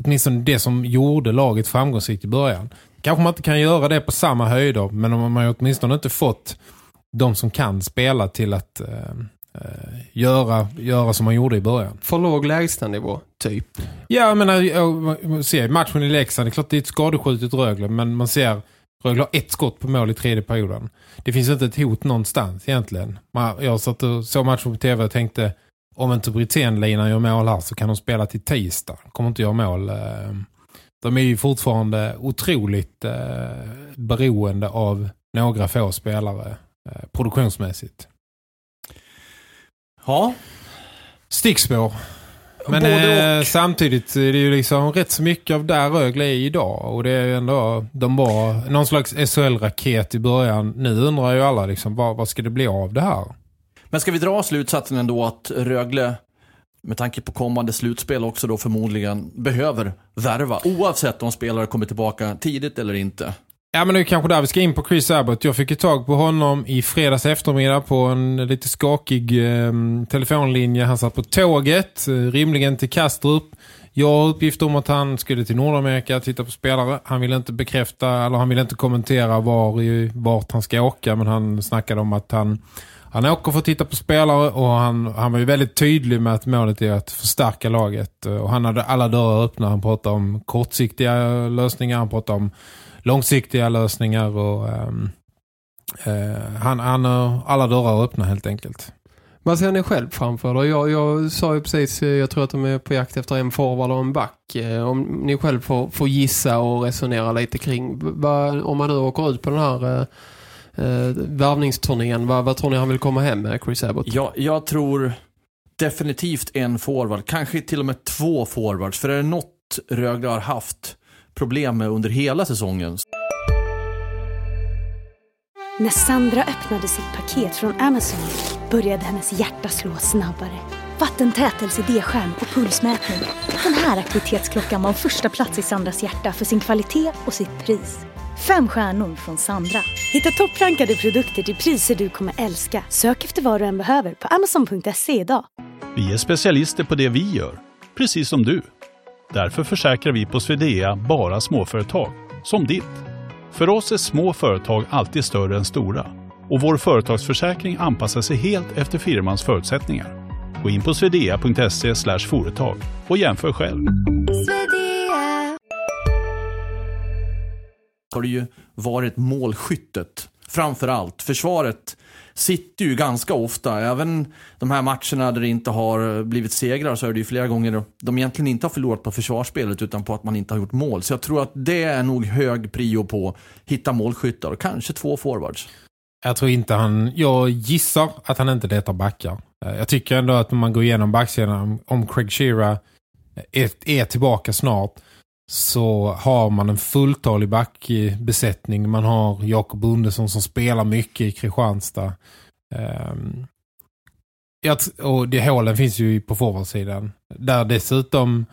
åtminstone det som gjorde laget framgångsrikt i början. Kanske man inte kan göra det på samma höjder men om man har åtminstone inte fått de som kan spela till att eh, eh, göra, göra som man gjorde i början. För låg lägstanivå, typ. Ja, jag, man ser matchen i Leksand, det är klart det är ett skadeskjutet Rögle, men man ser Rögle har ett skott på mål i tredje perioden. Det finns inte ett hot någonstans egentligen. Man, jag satt och såg matchen på tv och tänkte om inte Brithén-linan gör mål här så kan de spela till tisdag. Kommer inte göra mål. eh. De är ju fortfarande otroligt eh, beroende av några få spelare eh, produktionsmässigt. Ja, Stickspår. Men eh, samtidigt är det ju liksom rätt så mycket av där Rögle är idag. Och det är ju ändå, de var någon slags SHL-raket i början. Nu undrar ju alla liksom, vad, vad ska det bli av det här? Men ska vi dra slutsatsen ändå att Rögle, med tanke på kommande slutspel också då förmodligen, behöver värva. Oavsett om spelare kommer tillbaka tidigt eller inte. Ja men det är kanske där vi ska in på Chris Abbott. Jag fick ju tag på honom i fredags eftermiddag på en lite skakig eh, telefonlinje. Han satt på tåget, eh, rimligen till Kastrup. Jag har uppgift om att han skulle till Nordamerika titta på spelare. Han ville inte bekräfta, eller han ville inte kommentera var, vart han ska åka. Men han snackade om att han han åker för att titta på spelare och han, han var ju väldigt tydlig med att målet är att förstärka laget. Och han hade alla dörrar öppna. Han pratade om kortsiktiga lösningar, han pratade om långsiktiga lösningar och um, uh, han, han har alla dörrar öppna helt enkelt. Vad ser ni själv framför er? Jag, jag sa ju precis, jag tror att de är på jakt efter en forward och en back. Eh, om ni själv får, får gissa och resonera lite kring, vad, om man nu åker ut på den här eh, eh, värvningsturnén, vad, vad tror ni han vill komma hem med, Chris Abbott? Jag, jag tror definitivt en forward, kanske till och med två forwards. För är det något Rögle har haft problem med under hela säsongen när Sandra öppnade sitt paket från Amazon började hennes hjärta slå snabbare. Vattentät LCD-skärm och pulsmätning. Den här aktivitetsklockan var första plats i Sandras hjärta för sin kvalitet och sitt pris. Fem stjärnor från Sandra. Hitta topprankade produkter till priser du kommer älska. Sök efter vad du än behöver på amazon.se idag. Vi är specialister på det vi gör, precis som du. Därför försäkrar vi på Swedea bara småföretag, som ditt. För oss är små företag alltid större än stora och vår företagsförsäkring anpassar sig helt efter firmans förutsättningar. Gå in på swedea.se företag och jämför själv. har det ju varit målskyttet. Framför allt. Försvaret sitter ju ganska ofta. Även de här matcherna där det inte har blivit segrar så är det ju flera gånger de egentligen inte har förlorat på försvarsspelet utan på att man inte har gjort mål. Så jag tror att det är nog hög prio på att hitta målskyttar och kanske två forwards. Jag tror inte han, jag gissar att han inte letar backar. Eh, jag tycker ändå att när man går igenom backsidan om Craig Shearer är, är tillbaka snart så har man en fulltalig backbesättning. Man har Jakob Bundesson som spelar mycket i Kristianstad. Um, och det hålen finns ju på forwardsidan. Där dessutom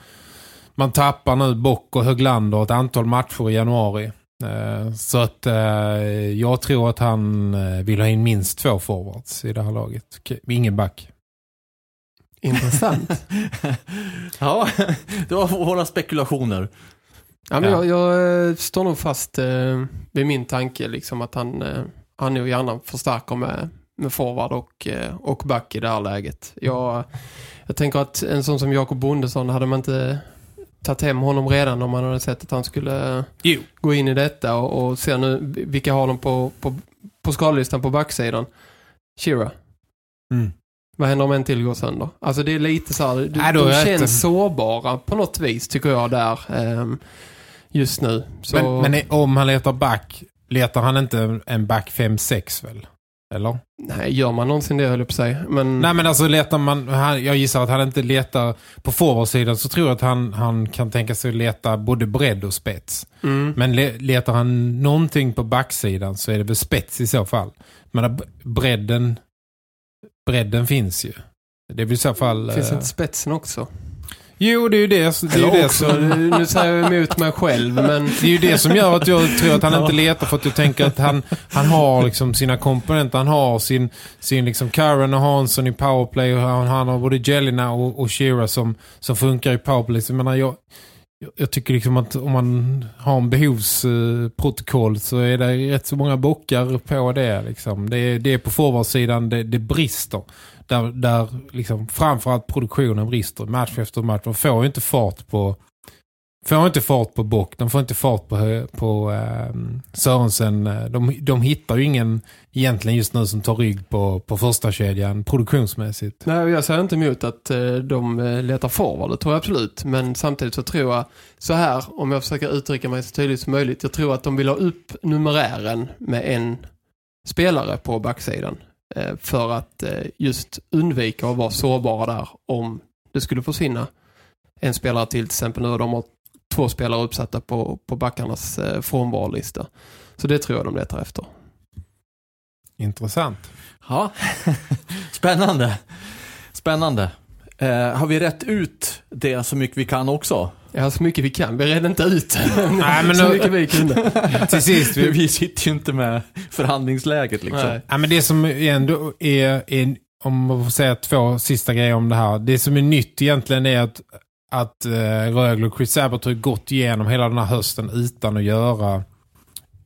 man tappar nu Bock och Höglander ett antal matcher i januari. Uh, så att uh, jag tror att han uh, vill ha in minst två forwards i det här laget. Ingen back. Intressant. [LAUGHS] ja, det var våra spekulationer. Ja, men ja. Jag, jag, eh, står nog fast eh, vid min tanke liksom att han, eh, han nog gärna förstärker med, med forward och, eh, och back i det här läget. Jag, jag tänker att en sån som Jakob Bondesson hade man inte tagit hem honom redan om man hade sett att han skulle jo. gå in i detta och, och se nu vilka har de på, på, på skallistan på backsidan. Shira. Mm. Vad händer om en till går sönder? Alltså det är lite så här, du, Nej, de känns inte. sårbara på något vis tycker jag där um, just nu. Så... Men, men, om han letar back, letar han inte en back 5-6 väl? Eller? Nej, gör man någonsin det höll på sig. Men... Nej men alltså letar man, han, jag gissar att han inte letar på forwardsidan så tror jag att han, han kan tänka sig att leta både bredd och spets. Mm. Men le, letar han någonting på backsidan så är det väl spets i så fall. Men bredden bredden finns ju. Det är väl i så fall... Finns inte spetsen också? Jo, det är ju det, det, är ju det som... Nu säger jag emot mig själv, men... Det är ju det som gör att jag tror att han inte letar för att jag tänker att han, han har liksom sina komponenter. Han har sin, sin liksom Karen och Hansson i powerplay och han, han har både Jelena och, och Shira som, som funkar i powerplay. Så jag menar, jag, jag tycker liksom att om man har en behovsprotokoll så är det rätt så många bockar på det. Liksom. Det, är, det är på forwardsidan det, det brister. Där, där liksom framförallt produktionen brister match efter match. De får inte fart på får inte fart på Bock, de får inte fart på, på äh, Sörensen. De, de hittar ju ingen egentligen just nu som tar rygg på, på första kedjan produktionsmässigt. Nej, jag säger inte emot att eh, de eh, letar forward, det tror jag absolut. Men samtidigt så tror jag så här, om jag försöker uttrycka mig så tydligt som möjligt, jag tror att de vill ha upp numerären med en spelare på backsidan. Äh, för att just undvika att vara sårbara där om det skulle försvinna en spelare till, till exempel nu de har två spelare uppsatta på, på backarnas eh, frånvarolista. Så det tror jag de letar efter. Intressant. Ja, [LAUGHS] spännande. Spännande. Eh, har vi rätt ut det så mycket vi kan också? Ja, så mycket vi kan. Vi redde inte ut [LAUGHS] Nej, men så mycket vi kunde. [LAUGHS] Till sist. Vi... vi sitter ju inte med förhandlingsläget liksom. Nej. Ja, men det som ändå är, är, om man får säga två sista grejer om det här. Det som är nytt egentligen är att att eh, Rögle och Chris Abbott har gått igenom hela den här hösten utan att göra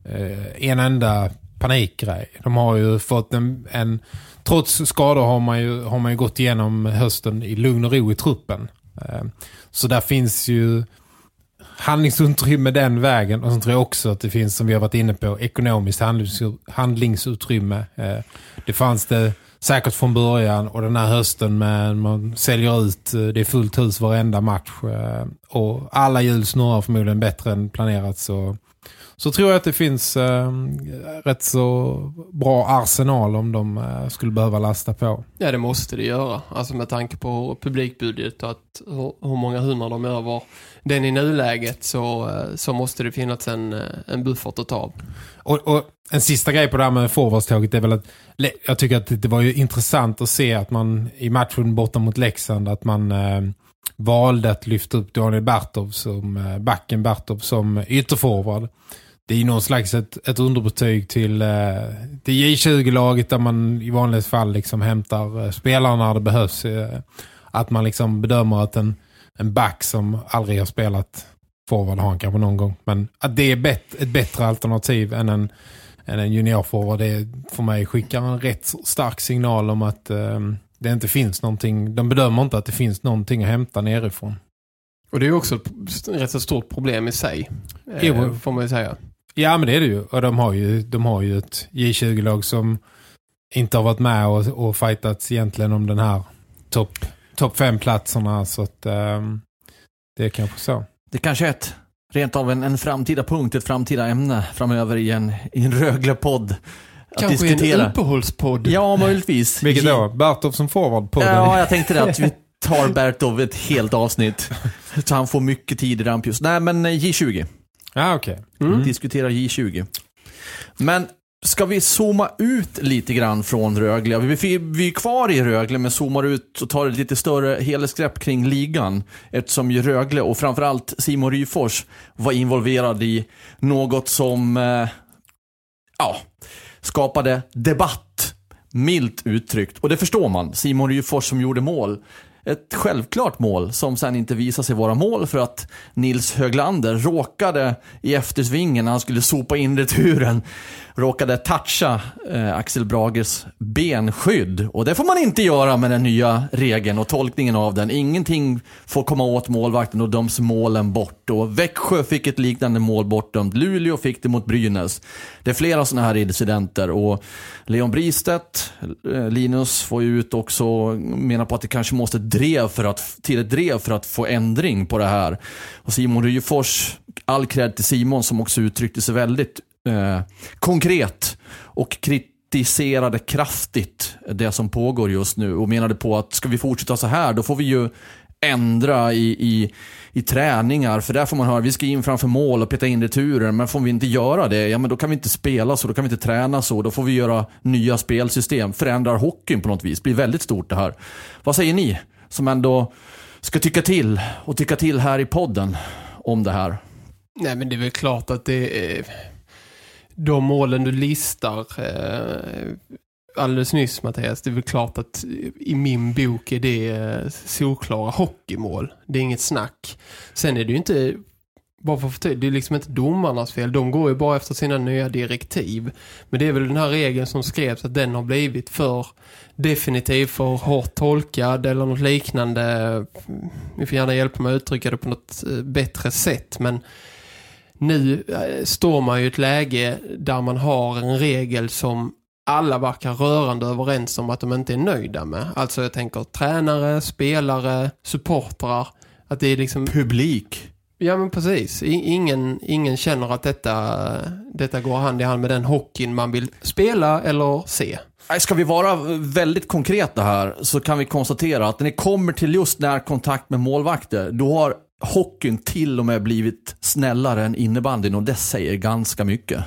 eh, en enda panikgrej. De har ju fått en, en trots skador har man, ju, har man ju gått igenom hösten i lugn och ro i truppen. Eh, så där finns ju handlingsutrymme den vägen och så tror jag också att det finns som vi har varit inne på ekonomiskt handlingsutrymme. Eh, det fanns det säkert från början och den här hösten med man säljer ut, eh, det är fullt hus varenda match och alla hjul snurrar förmodligen bättre än planerat så så tror jag att det finns eh, rätt så bra arsenal om de eh, skulle behöva lasta på. Ja, det måste det göra. Alltså med tanke på publikbudget och att hur, hur många hundra de är över den i nuläget så, eh, så måste det finnas en, eh, en buffert att ta av. Och, och, en sista grej på det här med forwardståget är väl att jag tycker att det var ju intressant att se att man i matchen borta mot Leksand att man eh, valde att lyfta upp Daniel Bertov som eh, backen Bertov som ytterforward det är ju någon slags ett, ett underbetyg till, eh, till J20-laget där man i vanligt fall liksom hämtar eh, spelarna när det behövs. Eh, att man liksom bedömer att en, en back som aldrig har spelat forward har han kanske någon gång. Men att det är bet, ett bättre alternativ än en, än en juniorforward det för mig skickar en rätt stark signal om att eh, det inte finns någonting. De bedömer inte att det finns någonting att hämta nerifrån. Och det är också ett rätt så stort problem i sig. Eh, får man ju säga. Ja, men det är det ju. Och de har ju, de har ju ett J20-lag som inte har varit med och, och fightats egentligen om den här topp top fem platserna. Så att um, det är kanske så. Det kanske är ett, rent av en, en framtida punkt, ett framtida ämne framöver i en, i en Rögle-podd. Kanske diskutera. en uppehållspodd. Ja, möjligtvis. [LAUGHS] Vilket då? Bertov som forward på Ja, jag tänkte det att vi [LAUGHS] tar Bertov ett helt avsnitt. Så han får mycket tid i rampljus. Nej, men eh, J20. Ja, okej. Okay. Mm. Diskutera J20. Men ska vi zooma ut lite grann från Rögle? Vi, vi är kvar i Rögle men zoomar ut och tar ett lite större helhetsgrepp kring ligan. Eftersom ju Rögle och framförallt Simon Ryfors var involverad i något som eh, ja, skapade debatt. Milt uttryckt. Och det förstår man. Simon Ryfors som gjorde mål ett självklart mål som sen inte visade sig vara mål för att Nils Höglander råkade i eftersvingen när han skulle sopa in returen råkade toucha eh, Axel Brages benskydd. Och det får man inte göra med den nya regeln och tolkningen av den. Ingenting får komma åt målvakten och döms målen bort. Och Växjö fick ett liknande mål bortdömt. Luleå fick det mot Brynäs. Det är flera sådana här incidenter. Och Leon Bristedt, eh, Linus, får ju ut också menar på att det kanske måste drev för att, till ett drev för att få ändring på det här. Och Simon Ryfors, all cred till Simon som också uttryckte sig väldigt eh, konkret och kritiserade kraftigt det som pågår just nu och menade på att ska vi fortsätta så här då får vi ju ändra i, i, i träningar. För där får man höra, vi ska in framför mål och peta in returer. Men får vi inte göra det, ja men då kan vi inte spela så, då kan vi inte träna så. Då får vi göra nya spelsystem. Förändrar hockeyn på något vis. blir väldigt stort det här. Vad säger ni som ändå ska tycka till och tycka till här i podden om det här? Nej men det är väl klart att det är de målen du listar eh, alldeles nyss Mattias, det är väl klart att i min bok är det eh, solklara hockeymål. Det är inget snack. Sen är det ju inte bara för att det är liksom inte domarnas fel. De går ju bara efter sina nya direktiv. Men det är väl den här regeln som skrevs att den har blivit för definitiv, för hårt tolkad eller något liknande. Ni får gärna hjälpa mig att uttrycka det på något eh, bättre sätt. Men nu eh, står man ju i ett läge där man har en regel som alla verkar rörande överens om att de inte är nöjda med. Alltså jag tänker tränare, spelare, supportrar. Att det är liksom... Publik. Ja men precis. Ingen, ingen känner att detta, detta går hand i hand med den hockeyn man vill spela eller se. Ska vi vara väldigt konkreta här så kan vi konstatera att när det kommer till just närkontakt med målvakter då har hockeyn till och med blivit snällare än innebandyn och det säger ganska mycket.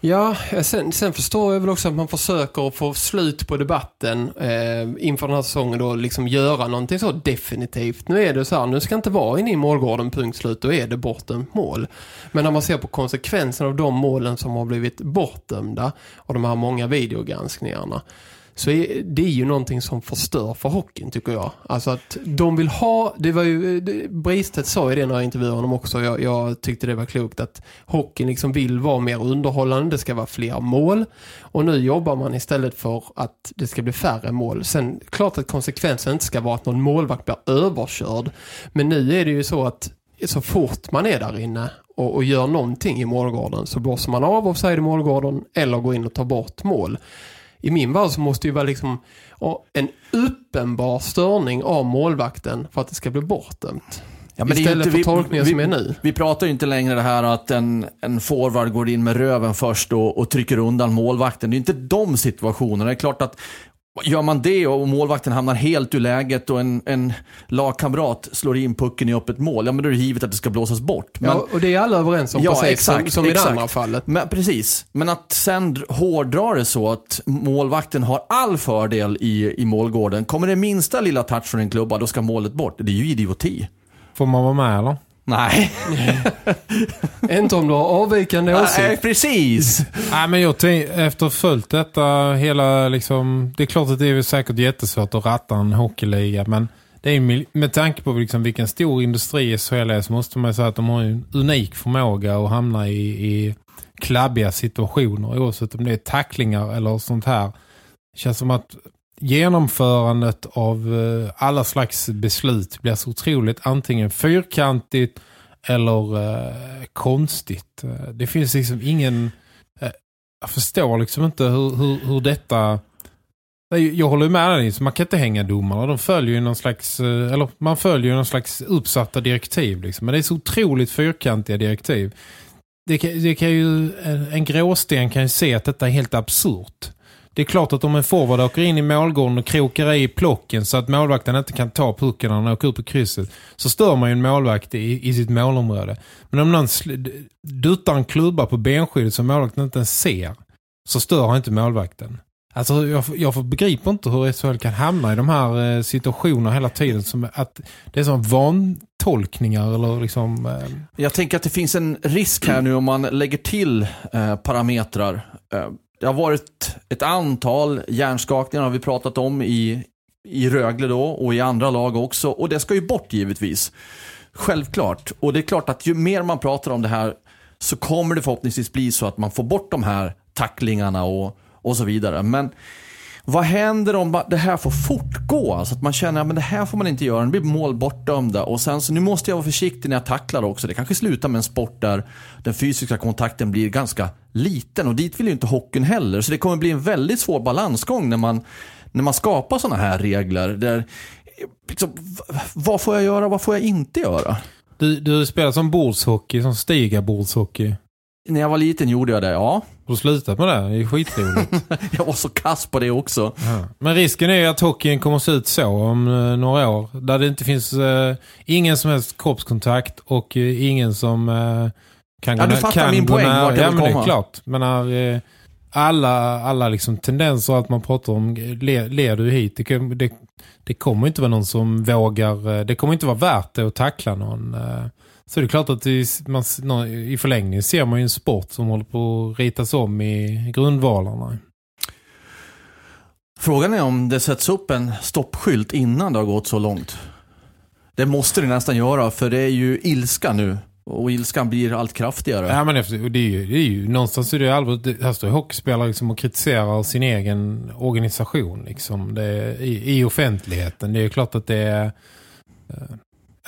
Ja, sen, sen förstår jag väl också att man försöker få slut på debatten eh, inför den här säsongen och liksom göra någonting så definitivt. Nu är det så här, nu ska inte vara inne i målgården, punkt slut, då är det bortom mål. Men när man ser på konsekvenserna av de målen som har blivit bortdömda och de här många videogranskningarna så är det är ju någonting som förstör för hockeyn tycker jag. Alltså att de vill ha, det var ju, Bristet Bristedt sa ju det när jag intervjuade honom också, jag, jag tyckte det var klokt att hockeyn liksom vill vara mer underhållande, det ska vara fler mål och nu jobbar man istället för att det ska bli färre mål. Sen klart att konsekvensen inte ska vara att någon målvakt blir överkörd, men nu är det ju så att så fort man är där inne och, och gör någonting i målgården så blåser man av offside i målgården eller går in och tar bort mål. I min värld så måste det ju vara liksom en uppenbar störning av målvakten för att det ska bli bortdömt. Ja, men Istället inte- för tolkningen vi- som är nu. Vi pratar ju inte längre det här att en, en forward går in med röven först och, och trycker undan målvakten. Det är inte de situationerna. Det är klart att gör man det och målvakten hamnar helt ur läget och en, en lagkamrat slår in pucken i öppet mål, ja men då är det givet att det ska blåsas bort. Men, ja, och det är alla överens om, Ja, precis exakt, som, som i det exakt. andra fallet. Men, precis, men att sen hårdra det så att målvakten har all fördel i, i målgården. Kommer det minsta lilla touch från en klubba, då ska målet bort. Det är ju idioti. Får man vara med eller? Nej, [LAUGHS] Inte om du har avvikande Nej åsikt. precis. Nej, men jag tänk, efter följt detta hela liksom, det är klart att det är säkert jättesvårt att ratta en hockeyliga, men det är med tanke på liksom vilken stor industri SHL är så måste man säga att de har en unik förmåga att hamna i, i klabbiga situationer oavsett om det är tacklingar eller sånt här. Det känns som att genomförandet av eh, alla slags beslut blir så otroligt antingen fyrkantigt eller eh, konstigt. Eh, det finns liksom ingen... Eh, jag förstår liksom inte hur, hur, hur detta... Jag håller med dig, så man kan inte hänga domarna. De följer ju någon slags... Eh, eller man följer ju någon slags uppsatta direktiv. Liksom. Men det är så otroligt fyrkantiga direktiv. Det kan, det kan ju, en gråsten kan ju se att detta är helt absurt. Det är klart att om en forward åker in i målgården och krokar i plocken så att målvakten inte kan ta pucken när han åker ut på krysset så stör man ju en målvakt i, i sitt målområde. Men om någon duttar en klubba på benskyddet som målvakten inte ens ser så stör han inte målvakten. Alltså jag, jag får- begriper inte hur SHL kan hamna i de här eh, situationerna hela tiden som att det är som vantolkningar eller liksom... Eh, Jag tänker att det finns en risk här nu om man lägger till eh, parametrar. Eh, det har varit ett antal hjärnskakningar har vi pratat om i, i Rögle då och i andra lag också. Och det ska ju bort givetvis. Självklart. Och det är klart att ju mer man pratar om det här så kommer det förhoppningsvis bli så att man får bort de här tacklingarna och, och så vidare. Men vad händer om det här får fortgå? Alltså att man känner att det här får man inte göra, nu blir mål bortdömda. Och sen så nu måste jag vara försiktig när jag tacklar också. Det kanske slutar med en sport där den fysiska kontakten blir ganska liten. Och dit vill ju inte hockeyn heller. Så det kommer bli en väldigt svår balansgång när man, när man skapar sådana här regler. Där, liksom, vad får jag göra, vad får jag inte göra? du, du spelar som bordshockey, som stigabordshockey. När jag var liten gjorde jag det, ja. Har du slutat med det? Det är skitroligt. [LAUGHS] Jag var så kass på det också. Ja. Men risken är ju att hockeyn kommer att se ut så om eh, några år. Där det inte finns eh, ingen som helst kroppskontakt och eh, ingen som eh, kan Ja, gå du fattar kan min poäng, jag Ja, men det är klart. Men när, eh, alla, alla liksom tendenser allt man pratar om le, leder ju hit. Det, det, det kommer inte vara någon som vågar, eh, det kommer inte vara värt det att tackla någon. Eh. Så det är klart att det, man, i förlängningen ser man ju en sport som håller på att ritas om i grundvalarna. Frågan är om det sätts upp en stoppskylt innan det har gått så långt. Det måste det nästan göra, för det är ju ilska nu. Och ilskan blir allt kraftigare. Ja, men efter, det, är ju, det är ju någonstans är det allvarligt. Här står hockeyspelare liksom och kritiserar sin egen organisation liksom. Är- i, I offentligheten. Det är ju klart att det är...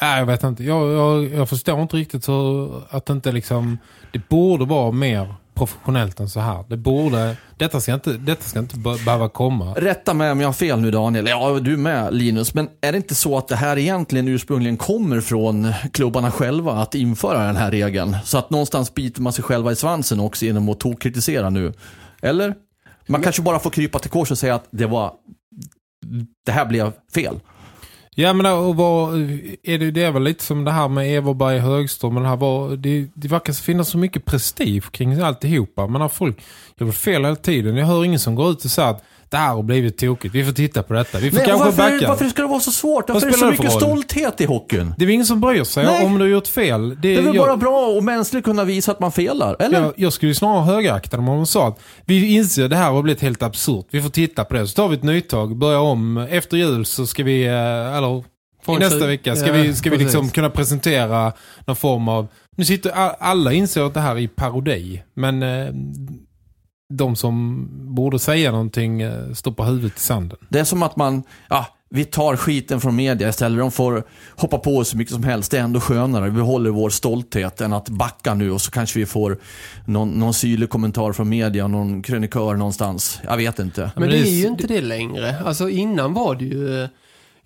Nej, jag vet inte. Jag, jag, jag förstår inte riktigt så att det inte liksom... Det borde vara mer professionellt än så här. Det borde... Detta ska inte, detta ska inte be- behöva komma. Rätta mig om jag har fel nu Daniel. Ja, du med Linus. Men är det inte så att det här egentligen ursprungligen kommer från klubbarna själva att införa den här regeln? Så att någonstans biter man sig själva i svansen också genom att tokkritisera nu. Eller? Man kanske bara får krypa till kors och säga att det var... Det här blev fel. Ja men och vad, eh, är det, det är väl lite som det här med Everberg Högström men det här var, det, det verkar finnas så mycket prestige kring alltihopa. Man har folk jag väl fel hela tiden. Jag hör ingen som går ut och säger att det här har blivit tokigt. Vi får titta på detta. Vi får Nej, kanske varför, backa. varför ska det vara så svårt? Varför är det så det mycket stolthet i hockeyn? Det är ingen som bryr sig Nej. om du har gjort fel. Det är väl jag, bara bra och mänskligt kunna visa att man felar, eller? jag, jag skulle ju snarare högakta dem om de sa att vi inser att det här har blivit helt absurt. Vi får titta på det. Så tar vi ett nytag, börjar om. Efter jul så ska vi, eh, eller i nästa vecka, ska Ja, vi, ska vi liksom kunna presentera någon form av... Nu sitter alla inser att det här är parodi. Men eh, de som borde säga någonting eh, stoppar huvudet i sanden. Det är som att man, ja, vi tar skiten från media istället. De får hoppa på oss så mycket som helst. Det är ändå skönare. Vi håller vår stolthet än att backa nu och så kanske vi får någon, någon syrlig kommentar från media, någon krönikör någonstans. Jag vet inte. Men, det är- ju inte det längre. Alltså innan var det ju...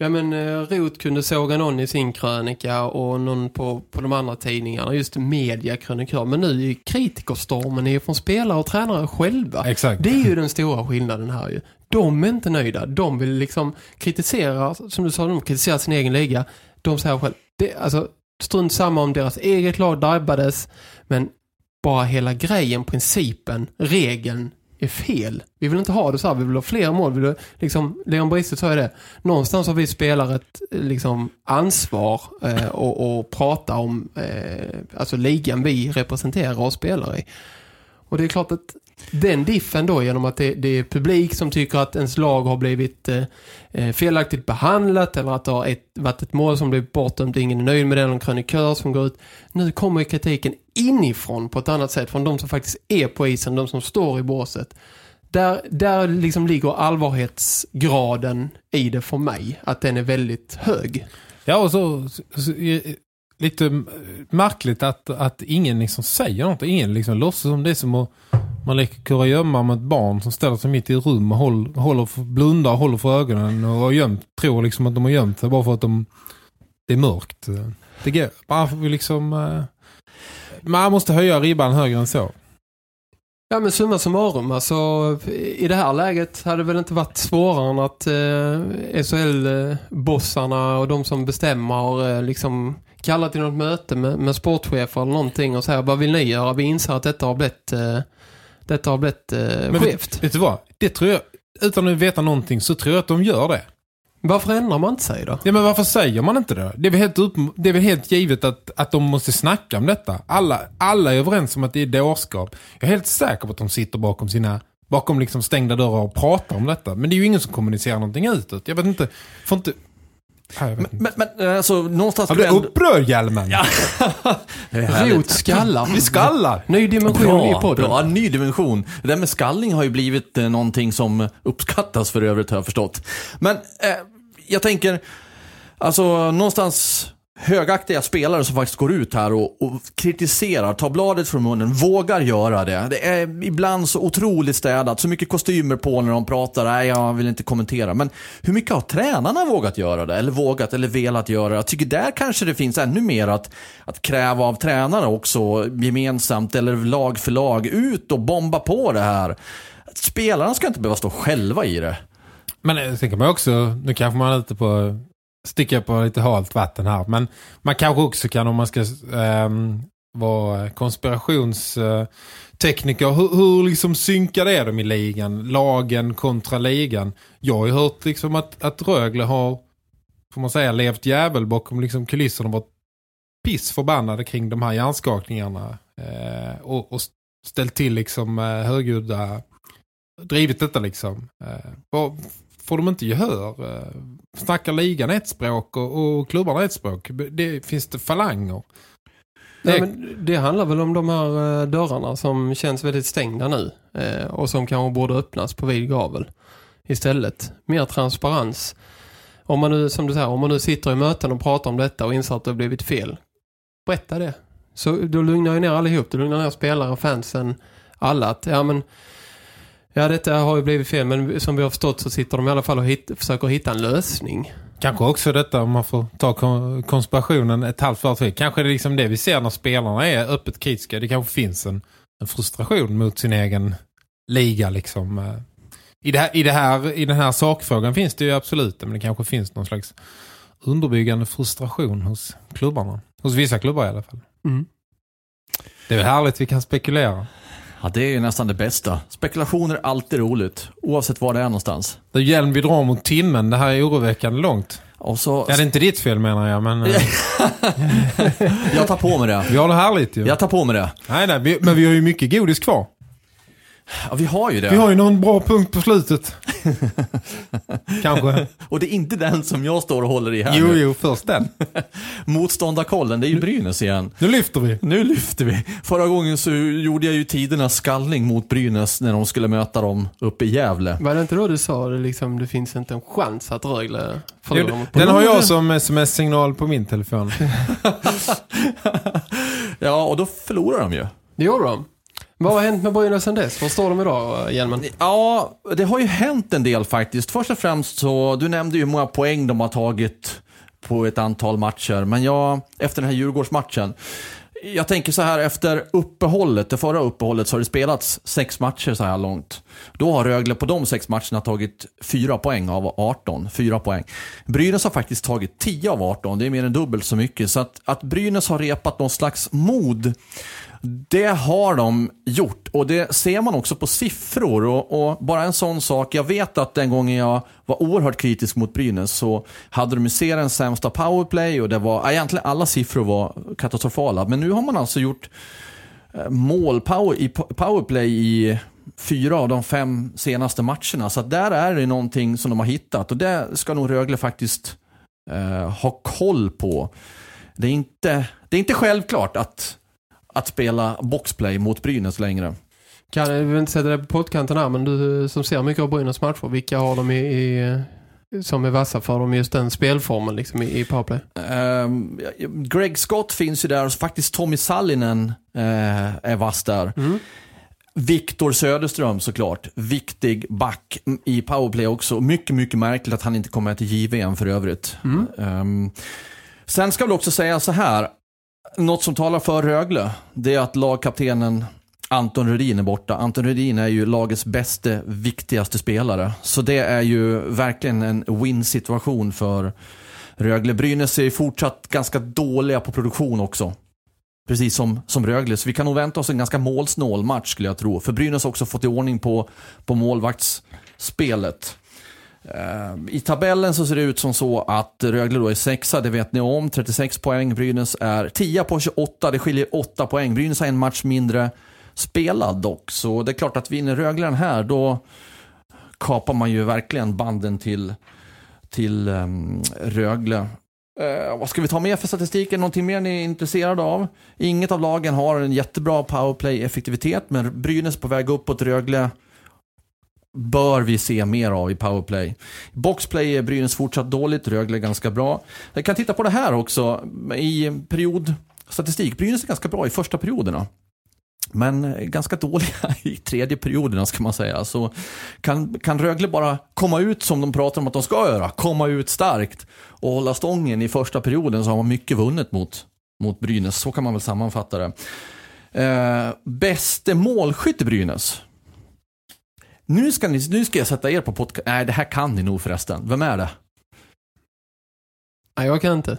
Ja men eh, Rot kunde såga någon i sin krönika och någon på, på de andra tidningarna. Just mediakrönikör. Men nu är ju kritikerstormen är från spelare och tränare själva. Exakt. Det är ju den stora skillnaden här ju. De är inte nöjda. De vill liksom kritisera, som du sa, de kritiserar sin egen liga. De säger själv, det, alltså strunt samma om deras eget lag drabbades. Men bara hela grejen, principen, regeln är fel. Vi vill inte ha det så här, vi vill ha fler mål. Vi vill, liksom, Leon Bristet sa ju det. Någonstans har vi spelare ett eh, liksom, ansvar eh, och, och prata om eh, alltså ligan vi representerar och spelar i. Och det är klart att den diffen då genom att det, det är publik som tycker att ens lag har blivit eh, eh, felaktigt behandlat eller att det har ett, varit ett mål som blivit bortdömt, ingen är nöjd med det, någon krönikör som går ut. Nu kommer kritiken inifrån på ett annat sätt från de som faktiskt är på isen, de som står i båset. Där, där liksom ligger allvarhetsgraden i det för mig, att den är väldigt hög. Ja, och så, så, så eh, lite märkligt att, att ingen liksom säger något. Ingen liksom låtsas som det är som att man leker kurragömma med ett barn som ställer sig mitt i ett rum och håller, håller för, blundar och håller för ögonen och har gömt, tror liksom att de har gömt sig bara för att de, det är mörkt. Det går, man får liksom... Eh, man måste höja ribban högre än så. Ja men summa summarum, alltså i det här läget hade det väl inte varit svårare än att eh, SHL-bossarna och de som bestämmer eh, liksom kallat till något möte med, med sportchefer eller någonting och säger vad vill ni göra? Vi inser att detta har blivit, eh, detta har blivit eh, Men skevt. vet, vet du vad? Det tror jag, utan att veta någonting så tror jag att de gör det. Varför ändrar man inte sig då? Ja, men varför säger man inte det? Det är väl helt, upp, det är helt givet att, att de måste snacka om detta. Alla, alla är överens om att det är dårskap. Jag är helt säker på att de sitter bakom sina bakom liksom stängda dörrar och pratar om detta. Men det är ju ingen som kommunicerar någonting utåt. Jag vet inte. Får inte... Inte. Men, men alltså, någonstans... Har du upprörd, Hjelmen? Ja. Rot skallar. Vi skallar. Ny dimension i Bra, podden. bra, ny dimension. Det där med skallning har ju blivit eh, någonting som uppskattas för övrigt har jag förstått. Men eh, jag tänker, alltså någonstans högaktiga spelare som faktiskt går ut här och, och kritiserar, tar bladet från munnen, vågar göra det. Det är ibland så otroligt städat, så mycket kostymer på när de pratar, nej jag vill inte kommentera. Men hur mycket har tränarna vågat göra det? Eller vågat eller velat göra det? Jag tycker där kanske det finns ännu mer att, att kräva av tränarna också gemensamt eller lag för lag. Ut och bomba på det här. Spelarna ska inte behöva stå själva i det. Men eh, sen kan man också, nu kanske man är ute på sticka på lite halt vatten här. Men man kanske också kan om man ska ehm, vara konspirationstekniker. hur, hur liksom synkar det de i ligan? Lagen kontra ligan. Jag har ju hört liksom att, att Rögle har, får man säga, levt jävel bakom liksom kulisserna och varit pissförbannade kring de här hjärnskakningarna. Eh, och, och ställt till liksom eh, högljudda drivit detta liksom. Eh, vad- får de inte gehör? Eh, snackar ligan ett språk och, och klubbarna ett språk? Det, finns det falanger? Nej, men det handlar väl om de här eh, dörrarna som känns väldigt stängda nu. Eh, och som kanske borde öppnas på vid gavel. Istället. Mer transparens. Om man nu, som du säger, om man nu sitter i möten och pratar om detta och inser att det har blivit fel. Berätta det. Så då lugnar ju ner allihop. Du lugnar ner spelare, fansen, alla. Att, ja men... Ja, detta har ju blivit fel, men som vi har förstått så sitter de i alla fall och hit, försöker hitta en lösning. Kanske också detta om man får ta kon- konspirationen ett halvt varv till. Kanske är det liksom det vi ser när spelarna är öppet kritiska. Det kanske finns en, en frustration mot sin egen liga liksom. eh. I, det här, i, det här, I den här sakfrågan finns det ju absolut men det kanske finns någon slags underbyggande frustration hos klubbarna. Hos vissa klubbar i alla fall. Mm. Det är väl härligt vi kan spekulera. Ja, det är ju nästan det bästa. Spekulationer är alltid roligt, oavsett var det är någonstans. Det är hjälm vi drar mot timmen. Det här är oroväckande långt. Och så... Ja, det är inte ditt fel menar jag, men eh, [LAUGHS] Jag tar på mig det. vi har det härligt ju. Jag tar på mig det. Nej, nej, men vi har ju mycket godis kvar. Ja, vi har ju det. Vi har ju någon bra punkt på slutet. [LAUGHS] Kanske. Och det är inte den som jag står och håller i här Jo, nu. jo, först den. [LAUGHS] Motståndarkollen, det är ju Brynäs igen. Nu lyfter vi. Nu lyfter vi. Förra gången så gjorde jag ju tidernas skallning mot Brynäs när de skulle möta dem uppe i Gävle. Var det inte då du sa det liksom, det finns inte en chans att Rögle förlorar mot Den har jag som sms-signal på min telefon. [LAUGHS] Ja, och då förlorar de ju. Det gjorde de. Vad har hänt med Brynäs sen dess? Var står de idag, Hjelmen? Ja, det har ju hänt en del faktiskt. Först och främst så, du nämnde ju hur många poäng de har tagit på ett antal matcher. Men jag, efter den här Djurgårdsmatchen, jag tänker så här efter uppehållet, det förra uppehållet så har det spelats sex matcher så här långt. Då har Rögle på de sex matcherna tagit fyra poäng av 18. Fyra poäng. Brynäs har faktiskt tagit 10 av 18, det är mer än dubbelt så mycket. Så att, att Brynäs har repat någon slags mod det har de gjort och det ser man också på siffror. Och, och, Bara en sån sak, jag vet att den gången jag var oerhört kritisk mot Brynäs så hade de ju seriens sämsta powerplay och det var, egentligen alla siffror var katastrofala. Men nu har man alltså gjort eh, mål power, i powerplay i fyra av de fem senaste matcherna. Så att där är det någonting som de har hittat och det ska nog Rögle faktiskt eh, ha koll på. Det är inte, det är inte självklart att att spela boxplay mot Brynäs längre. Kan, jag vill inte sätta det på poddkanten här, men du som ser mycket av Brynäs matcher, vilka har de i, i, som är vassa för dem just den spelformen liksom, i, i powerplay? Um, Greg Scott finns ju där och faktiskt Tommy Sallinen uh, är vass där. Mm. Viktor Söderström såklart, viktig back i powerplay också. Mycket, mycket märkligt att han inte kommer till JVM för övrigt. Mm. Um, sen ska vi också säga så här, något som talar för Rögle, det är att lagkaptenen Anton Rudin är borta. Anton Rudin är ju lagets bästa, viktigaste spelare. Så det är ju verkligen en win-situation för Rögle. Brynäs är fortsatt ganska dåliga på produktion också. Precis som, som Rögle. Så vi kan nog vänta oss en ganska målsnål match skulle jag tro. För Brynäs har också fått i ordning på, på målvaktsspelet. Eh, I tabellen så ser det ut som så att Rögle då är sexa, det vet ni om. 36 poäng, Brynäs är 10 på 28, det skiljer 8 poäng. Brynäs har en match mindre spelad dock, så det är klart att vinner Rögle den här, då kapar man ju verkligen banden till, till um, Rögle. Uh, vad ska vi ta med för statistik? Någonting mer ni är intresserade av? Inget av lagen har en jättebra powerplay-effektivitet, men Brynäs på väg uppåt, Rögle bör vi se mer av i powerplay. Boxplay är Brynäs fortsatt dåligt, Rögle är ganska bra. Jag kan titta på det här också i periodstatistik. Brynäs är ganska bra i första perioderna. Men ganska dåliga [LAUGHS] i tredje perioderna ska man säga. Så kan, kan Rögle bara komma ut som de pratar om att de ska göra, komma ut starkt och hålla stången i första perioden så har man mycket vunnet mot, mot Brynäs. Så kan man väl sammanfatta det. Eh, bäste målskytt i Brynäs? Nu ska, ni, nu ska jag sätta er på podcast. Nej, det här kan ni nog förresten. Vem är det? Nej, jag kan inte.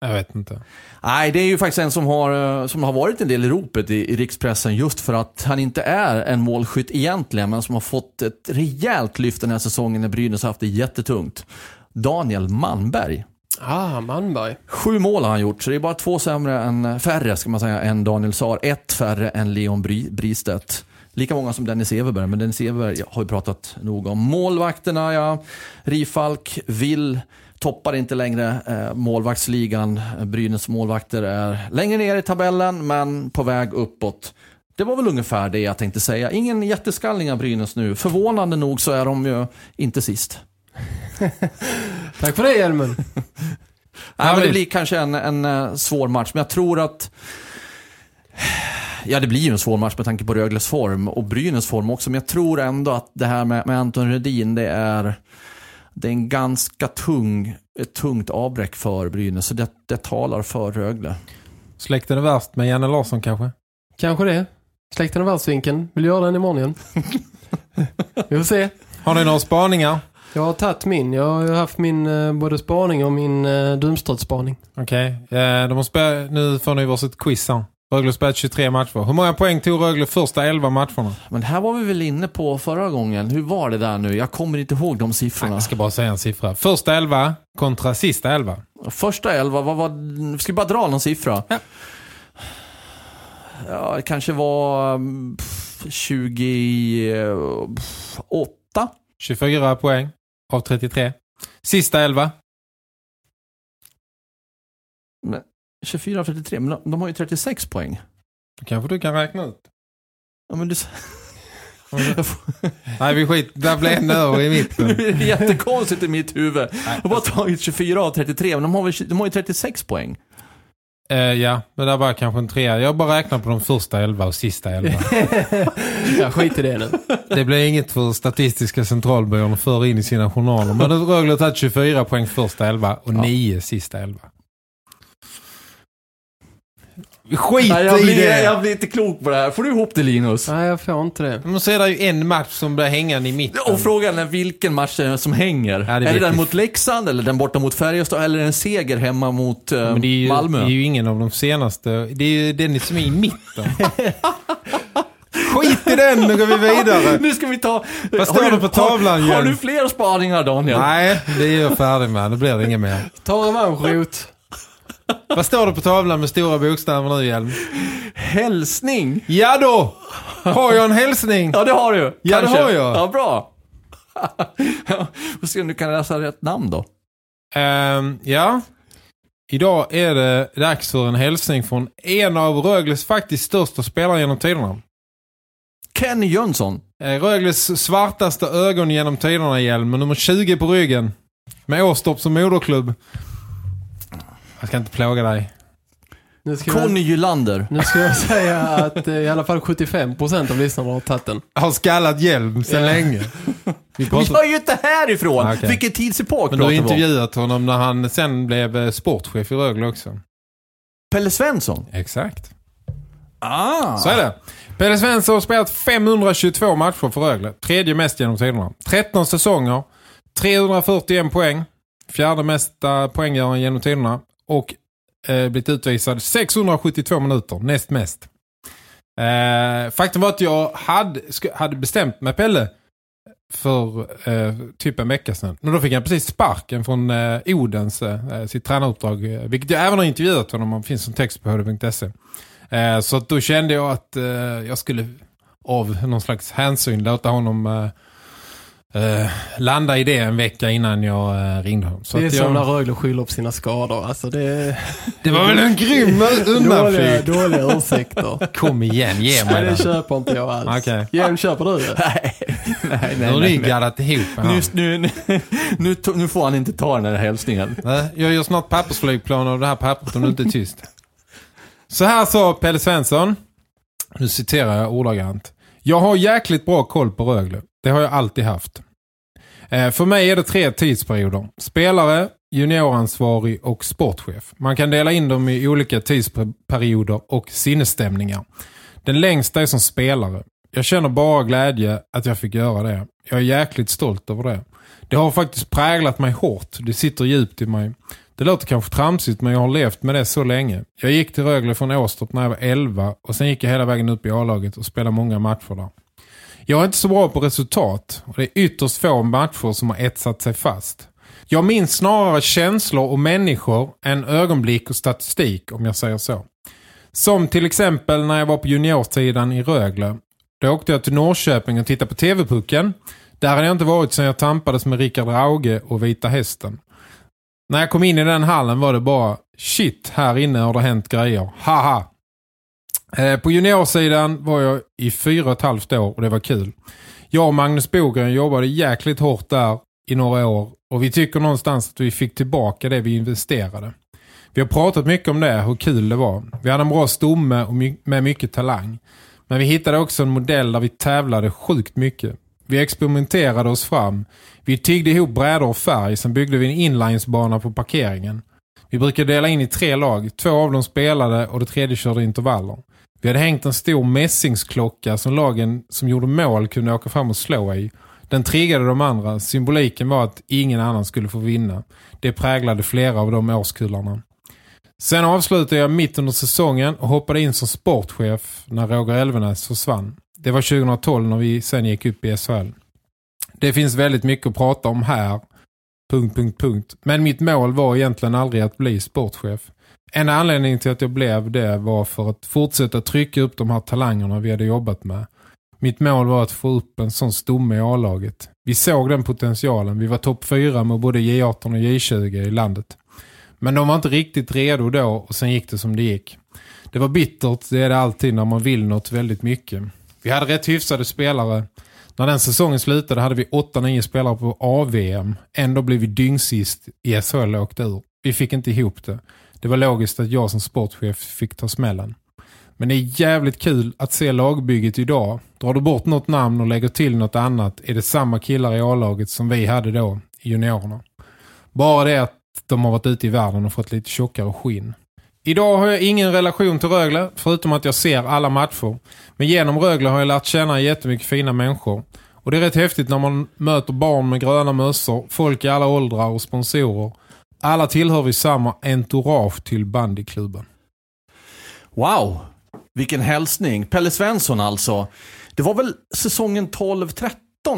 Jag vet inte. Nej, det är ju faktiskt en som har, som har varit en del i ropet i, i rikspressen just för att han inte är en målskytt egentligen, men som har fått ett rejält lyft den här säsongen när Brynäs har haft det jättetungt. Daniel Manberg. Ah, Manberg. Sju mål har han gjort, så det är bara två sämre än, färre ska man säga, än Daniel Saar. Ett färre än Leon Bry, Bristedt. Lika många som Dennis Everberg, men Dennis Everberg har vi pratat nog om. Målvakterna, ja. Rifalk, Vill toppar inte längre eh, målvaktsligan. Brynäs målvakter är längre ner i tabellen, men på väg uppåt. Det var väl ungefär det jag tänkte säga. Ingen jätteskallning av Brynäs nu. Förvånande nog så är de ju inte sist. [LAUGHS] Tack för det, Hjelmen. [LAUGHS] Nej, men det blir kanske en, en uh, svår match, men jag tror att Ja, det blir ju en svår match med tanke på Rögles form och Brynäs form också, men jag tror ändå att det här med, med Anton Redin, det är, det är en ganska tung, ett tungt avbräck för Brynäs, så det, det talar för Rögle. Släkten är värst med Janne Larsson kanske? Kanske det. Släkten och världsvinkeln. Vill du göra den imorgon igen? [LAUGHS] Vi får se. Har ni några spaningar? Jag har tagit min. Jag har haft min eh, både spaning och min eh, Dumströt-spaning. Okej, okay. eh, nu får ni varsitt quiz här. Rögle spelat 23 matcher. Hur många poäng tog Rögle första 11 matcherna? Men här var vi väl inne på förra gången. Hur var det där nu? Jag kommer inte ihåg de siffrorna. Jag ska bara säga en siffra. Första 11 kontra sista 11. Första elva, vad var... Ska vi bara dra någon siffra? Ja. Ja, det kanske var mm, pff, 28. 24 poäng av 33. Sista 11. 24 av 33, men de, de har ju 36 poäng. Kanske du kan räkna ut. Ja, men du, [LAUGHS] Nej, vi skit. Där blir en över i mitten. nu [LAUGHS] är det jättekonstigt i mitt huvud. De har bara tagit 24 av 33, men de har, väl, de har ju 36 poäng. Eh, ja, men där var kanske en trea. Jag bara räknar på de första 11 och sista 11. [LAUGHS] Jag skit i det nu. Det blir inget för Statistiska centralbyrån att föra in i sina journaler. Men Rögle har tagit 24 poäng första 11 och 9 sista 11. Skit Nej, jag, i blir, det! jag blir inte klok på det här. Får du ihop det Linus? Nej, jag får inte det. Men så är det ju en match som blir hängande i mitten. Och frågan är vilken match det är som hänger. det är det den mot Leksand, eller den borta mot Färjestad, eller en seger hemma mot eh, Men det är, ju, Malmö? det är ju ingen av de senaste. Det är ju den som är i mitten. [LAUGHS] Skit i den, nu går vi vidare. Nu ska vi ta... Vad står det du- på tavlan, Har, har du fler spaningar Daniel? Nej, det är jag färdig med. Det blir det inget mer. Ta revanschrot. Vad står det på tavlan med stora bokstäver nu, Hjelm? Hälsning? Ja då! Har jag en hälsning? Ja, det har du. Ja, det Kanske. har jag. Ja, bra. Ja, [LAUGHS] Får se om du kan läsa rätt namn då. Ehm, ja. Idag är det dags för en hälsning från en av Rögles faktiskt största spelare genom tiderna. Kenny Jönsson. Eh, Rögles svartaste ögon genom tiderna Hjelm, nummer 20 på ryggen. Med Åstorp som moderklubb. Jag ska inte plåga dig. Nu ska, Conny jag, Gylander. nu ska jag säga att eh, i alla fall 75% av lyssnarna har tagit den. Har skallat Hjelm sedan länge. [LAUGHS] Vi pratar- Jag är ju inte härifrån! Ah, okej. Vilken tidsepok Men du har vi intervjuat honom när han sen blev eh, sportchef i Rögle också. Pelle Svensson. Exakt. Ah! Så är det. Pelle Svensson har spelat 522 matcher för Rögle. Tredje mest genom tiderna. 13 säsonger. 341 poäng. Fjärde mesta poänggöraren genom tiderna. Och eh, blivit utvisad 672 minuter. Näst mest. Eh, faktum var att jag hade, hade bestämt med Pelle för eh, typ en vecka sedan. Men då fick han precis sparken från eh, Odens, eh, sitt tränaruppdrag. Eh, vilket jag även har intervjuat honom om. finns som text på hd.se. Eh, så att då kände jag att eh, jag skulle av någon slags hänsyn låta honom eh, eh, eh, landa i det en vecka innan jag eh, ringde honom. Så det är att som när jag, Rögle skyller på sina skador. Alltså det det var väl en grym [LAUGHS] dåliga, undanflykt. dåliga ursäkter. Kom igen, ge Nej, mig det den. köper inte jag alls. Okej. Jem, köper du det? [LAUGHS] Nej, nej, Nu har ni gaddat ihop Nu, nu, nu, [LAUGHS] nu, nu får han inte ta den här hälsningen. Nej, Jag gör snart pappersflygplan av det här pappret om du inte är tyst. Så här sa Pelle Svensson. Nu citerar jag ordagrant. Jag har jäkligt bra koll på Rögle. Det har jag alltid haft. Eh, för mig är det tre tidsperioder. Spelare, junioransvarig och sportchef. Man kan dela in dem i olika tidsperioder och sinnesstämningar. Den längsta är som spelare. Jag känner bara glädje att jag fick göra det. Jag är jäkligt stolt över det. Det har faktiskt präglat mig hårt. Det sitter djupt i mig. Det låter kanske tramsigt men jag har levt med det så länge. Jag gick till Rögle från Åstorp när jag var 11 och sen gick jag hela vägen upp i A-laget och spelade många matcher där. Jag är inte så bra på resultat och det är ytterst få matcher som har etsat sig fast. Jag minns snarare känslor och människor än ögonblick och statistik om jag säger så. Som till exempel när jag var på juniortiden i Rögle. Då åkte jag till Norrköping och tittade på TV-pucken. Där hade jag inte varit sedan jag tampades med Rickard Rauge och Vita Hästen. När jag kom in i den hallen var det bara shit, här inne har det hänt grejer. Haha! Eh, på juniorsidan var jag i fyra och ett halvt år och det var kul. Jag och Magnus Bogren jobbade jäkligt hårt där i några år och vi tycker någonstans att vi fick tillbaka det vi investerade. Vi har pratat mycket om det, hur kul det var. Vi hade en bra stomme och my- med mycket talang. Men vi hittade också en modell där vi tävlade sjukt mycket. Vi experimenterade oss fram. Vi tiggde ihop brädor och färg, sen byggde vi en inlinesbana på parkeringen. Vi brukade dela in i tre lag. Två av dem spelade och det tredje körde intervaller. Vi hade hängt en stor mässingsklocka som lagen som gjorde mål kunde åka fram och slå i. Den triggade de andra. Symboliken var att ingen annan skulle få vinna. Det präglade flera av de årskullarna. Sen avslutade jag mitt under säsongen och hoppade in som sportchef när Roger Elvenäs försvann. Det var 2012 när vi sen gick upp i SHL. Det finns väldigt mycket att prata om här. Punkt, punkt, punkt. Men mitt mål var egentligen aldrig att bli sportchef. En anledning till att jag blev det var för att fortsätta trycka upp de här talangerna vi hade jobbat med. Mitt mål var att få upp en sån stomme i A-laget. Vi såg den potentialen. Vi var topp fyra med både J18 och J20 i landet. Men de var inte riktigt redo då och sen gick det som det gick. Det var bittert, det är det alltid när man vill något väldigt mycket. Vi hade rätt hyfsade spelare. När den säsongen slutade hade vi 8-9 spelare på AVM. Ändå blev vi dyngsist i SHL och åkte ur. Vi fick inte ihop det. Det var logiskt att jag som sportchef fick ta smällen. Men det är jävligt kul att se lagbygget idag. Drar du bort något namn och lägger till något annat är det samma killar i A-laget som vi hade då i juniorerna. Bara det att de har varit ute i världen och fått lite tjockare skinn. Idag har jag ingen relation till Rögle, förutom att jag ser alla matcher. Men genom Rögle har jag lärt känna jättemycket fina människor. Och det är rätt häftigt när man möter barn med gröna mössor, folk i alla åldrar och sponsorer. Alla tillhör vi samma entourage till bandyklubben. Wow, vilken hälsning. Pelle Svensson alltså. Det var väl säsongen 12-13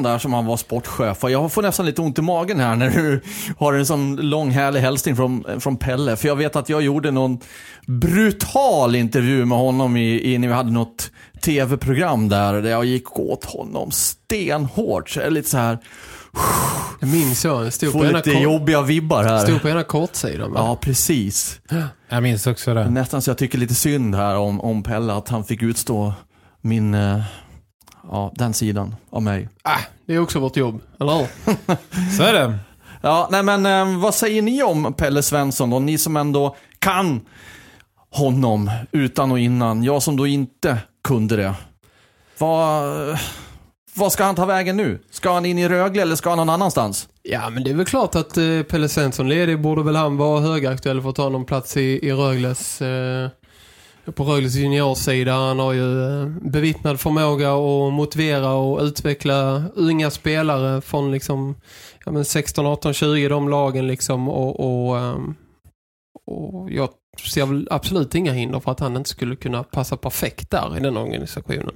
där som han var sportchef. Och jag får nästan lite ont i magen här när du har en sån lång härlig hälsning från, från Pelle. För jag vet att jag gjorde någon brutal intervju med honom i, i när vi hade något tv-program där, där jag gick åt honom stenhårt. Så är lite så här... Minns jag. Stod på Får ena, lite kort, jobbiga vibbar här. stod på ena kortsidan. va? Ja, precis. Jag minns också det. Nästan så jag tycker lite synd här om, om Pelle, att han fick utstå min, eh, ja, den sidan av mig. Ah, det är också vårt jobb, eller hur? [LAUGHS] Så är det. Ja, nej men eh, vad säger ni om Pelle Svensson då? Ni som ändå kan honom utan och innan. Jag som då inte kunde det. Vad, vad ska han ta vägen nu? Ska han in i Rögle eller ska han någon annanstans? Ja, men det är väl klart att eh, Pelle Svensson ledig borde väl han vara högaktuell för att ta någon plats i, i Rögles eh, på Rögles juniorsida. Han har ju eh, bevittnad förmåga att motivera och utveckla unga spelare från liksom ja, men 16, 18, 20 de lagen liksom och, och, ehm, och jag ser väl absolut inga hinder för att han inte skulle kunna passa perfekt där i den organisationen.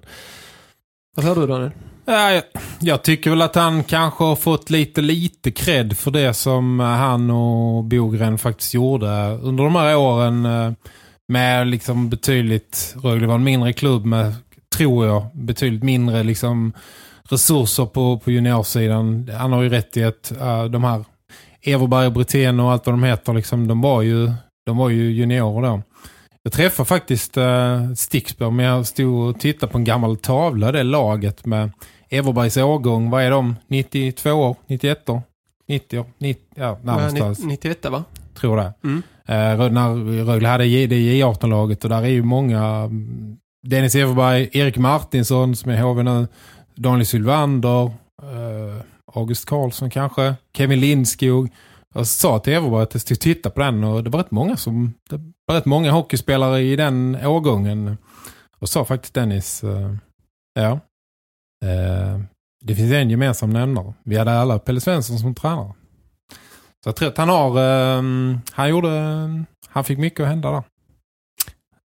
Vad säger du Daniel? Jag, jag tycker väl att han kanske har fått lite lite cred för det som eh, han och Bogren faktiskt gjorde under de här åren eh, med liksom betydligt, Rögle var en mindre klubb med, tror jag, betydligt mindre liksom resurser på, på juniorsidan. Han har ju rätt i att uh, de här Everberg och Brithén och allt vad de heter, liksom, de, var ju, de var ju juniorer då. Jag träffade faktiskt uh, Sticksberg men jag stod och tittade på en gammal tavla, det laget med Everbergs årgång. Vad är de? 92 år? 91 år? 90 år? 90, ja, någonstans. Ja, 91 va? Tror det. Mm. Eh, när Rögle hade det J18-laget och där är ju många mm, Dennis Everberg, Erik Martinsson som är HV nu, Daniel Sylvander, eh, August Karlsson kanske, Kevin Lindskog. Jag sa till Everberg att jag skulle titta på den och det var rätt många som det var rätt många hockeyspelare i den årgången. Och sa faktiskt Dennis, eh, ja, eh, det finns en gemensam nämnare. Vi hade alla Pelle Svensson som tränare. Så jag tror att han har, eh, han gjorde, han fick mycket att hända där.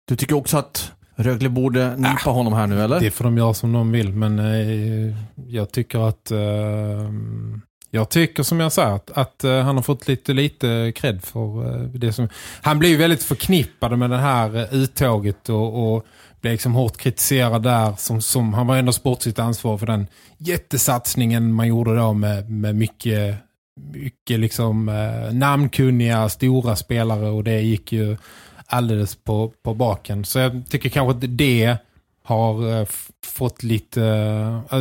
Du tycker också att Rögle borde nypa honom här nu eller? Det får de göra som de vill, men eh, jag tycker att eh, jag tycker som jag sa att, att uh, han har fått lite lite cred för uh, det som han blev ju väldigt förknippad med det här uh, uttåget och, och blev liksom hårt kritiserad där som, som han var ändå sportsligt ansvar för den jättesatsningen man gjorde då med, med mycket mycket liksom eh, namnkunniga stora spelare och det gick ju alldeles på, på baken. Så jag tycker kanske att det har eh, fått lite... eh,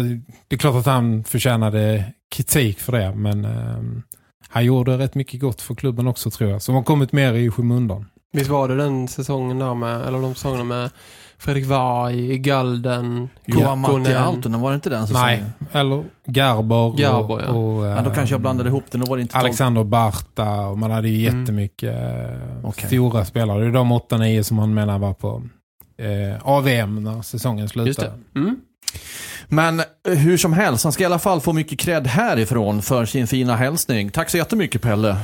det är klart att han förtjänade kritik för det, men eh, han gjorde rätt mycket gott för klubben också tror jag. Som har kommit mer i skymundan. Visst var det den säsongen där med, eller de säsongerna med Fredrik Varg, Galden, Matti Kokkonen. Altonen, var det inte den säsongen? Nej, eller Garber, Garber, och, ja. och, Ja, då eh, kanske jag blandade ihop det. Då var det inte tolv- Alexander Barta och man hade ju Mm. jättemycket eh, Okej. stora spelare. Det är de 8-9 som man menar var på eh, AVM när säsongen det. Mm. Men hur som helst, han ska i alla fall få mycket cred härifrån för sin fina hälsning. Tack så jättemycket Pelle.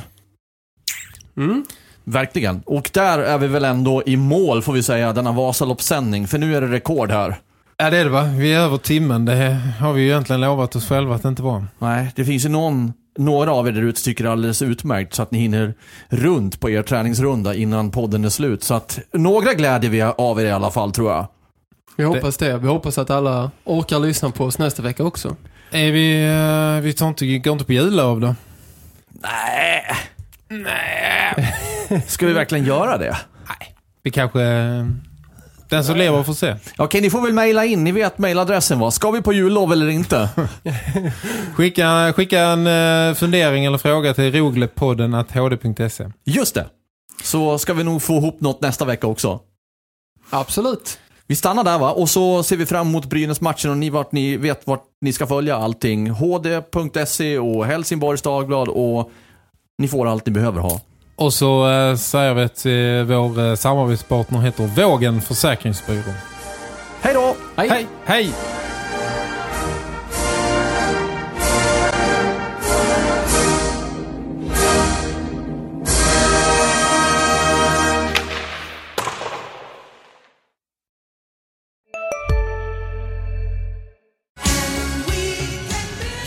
Mm. Verkligen. Och där är vi väl ändå i mål får vi säga, denna Vasaloppssändning. För nu är det rekord här. Ja det är det va? Vi är över timmen. Det har vi ju egentligen lovat oss själva att det inte var. Nej, det finns ju någon, några av er där ute tycker det är alldeles utmärkt så att ni hinner runt på er träningsrunda innan podden är slut. Så att några glädjer vi av er i alla fall tror jag. Vi hoppas det. Vi hoppas att alla orkar lyssna på oss nästa vecka också. Är vi, eh, vi tar inte, går inte på jullov då? Nej. Nej. Ska vi verkligen göra det? Vi kanske... Den som lever får se. Okej, ni får väl mejla in. Ni vet mejladressen va? Ska vi på jullov eller inte? [LAUGHS] Skicka, skicka en eh, fundering eller fråga till roglepodden att hd.se. Just det. Så ska vi nog få ihop något nästa vecka också. Absolut. Vi stannar där va? Och så ser vi fram emot Brynäs-matchen och ni, vart ni vet vart ni ska följa allting. hd.se och Helsingborgs Dagblad och ni får allt ni behöver ha. Och så eh, säger vi att eh, vår eh, samarbetspartner heter Vågen Försäkringsbyrå. Hej då! Hej. Hej! Hej!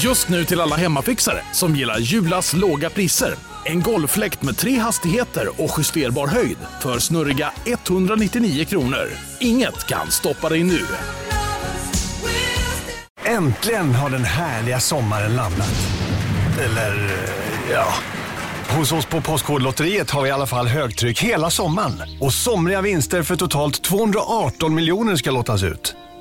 Just nu till alla hemmafixare som gillar Julas låga priser. En golffläkt med tre hastigheter och justerbar höjd för snurriga 199 kronor. Inget kan stoppa dig nu. Äntligen har den härliga sommaren landat. Eller, eh, ja. Hos oss på Postkodlotteriet har vi i alla fall högtryck hela sommaren. Och somriga vinster för totalt 218 miljoner ska lottas ut.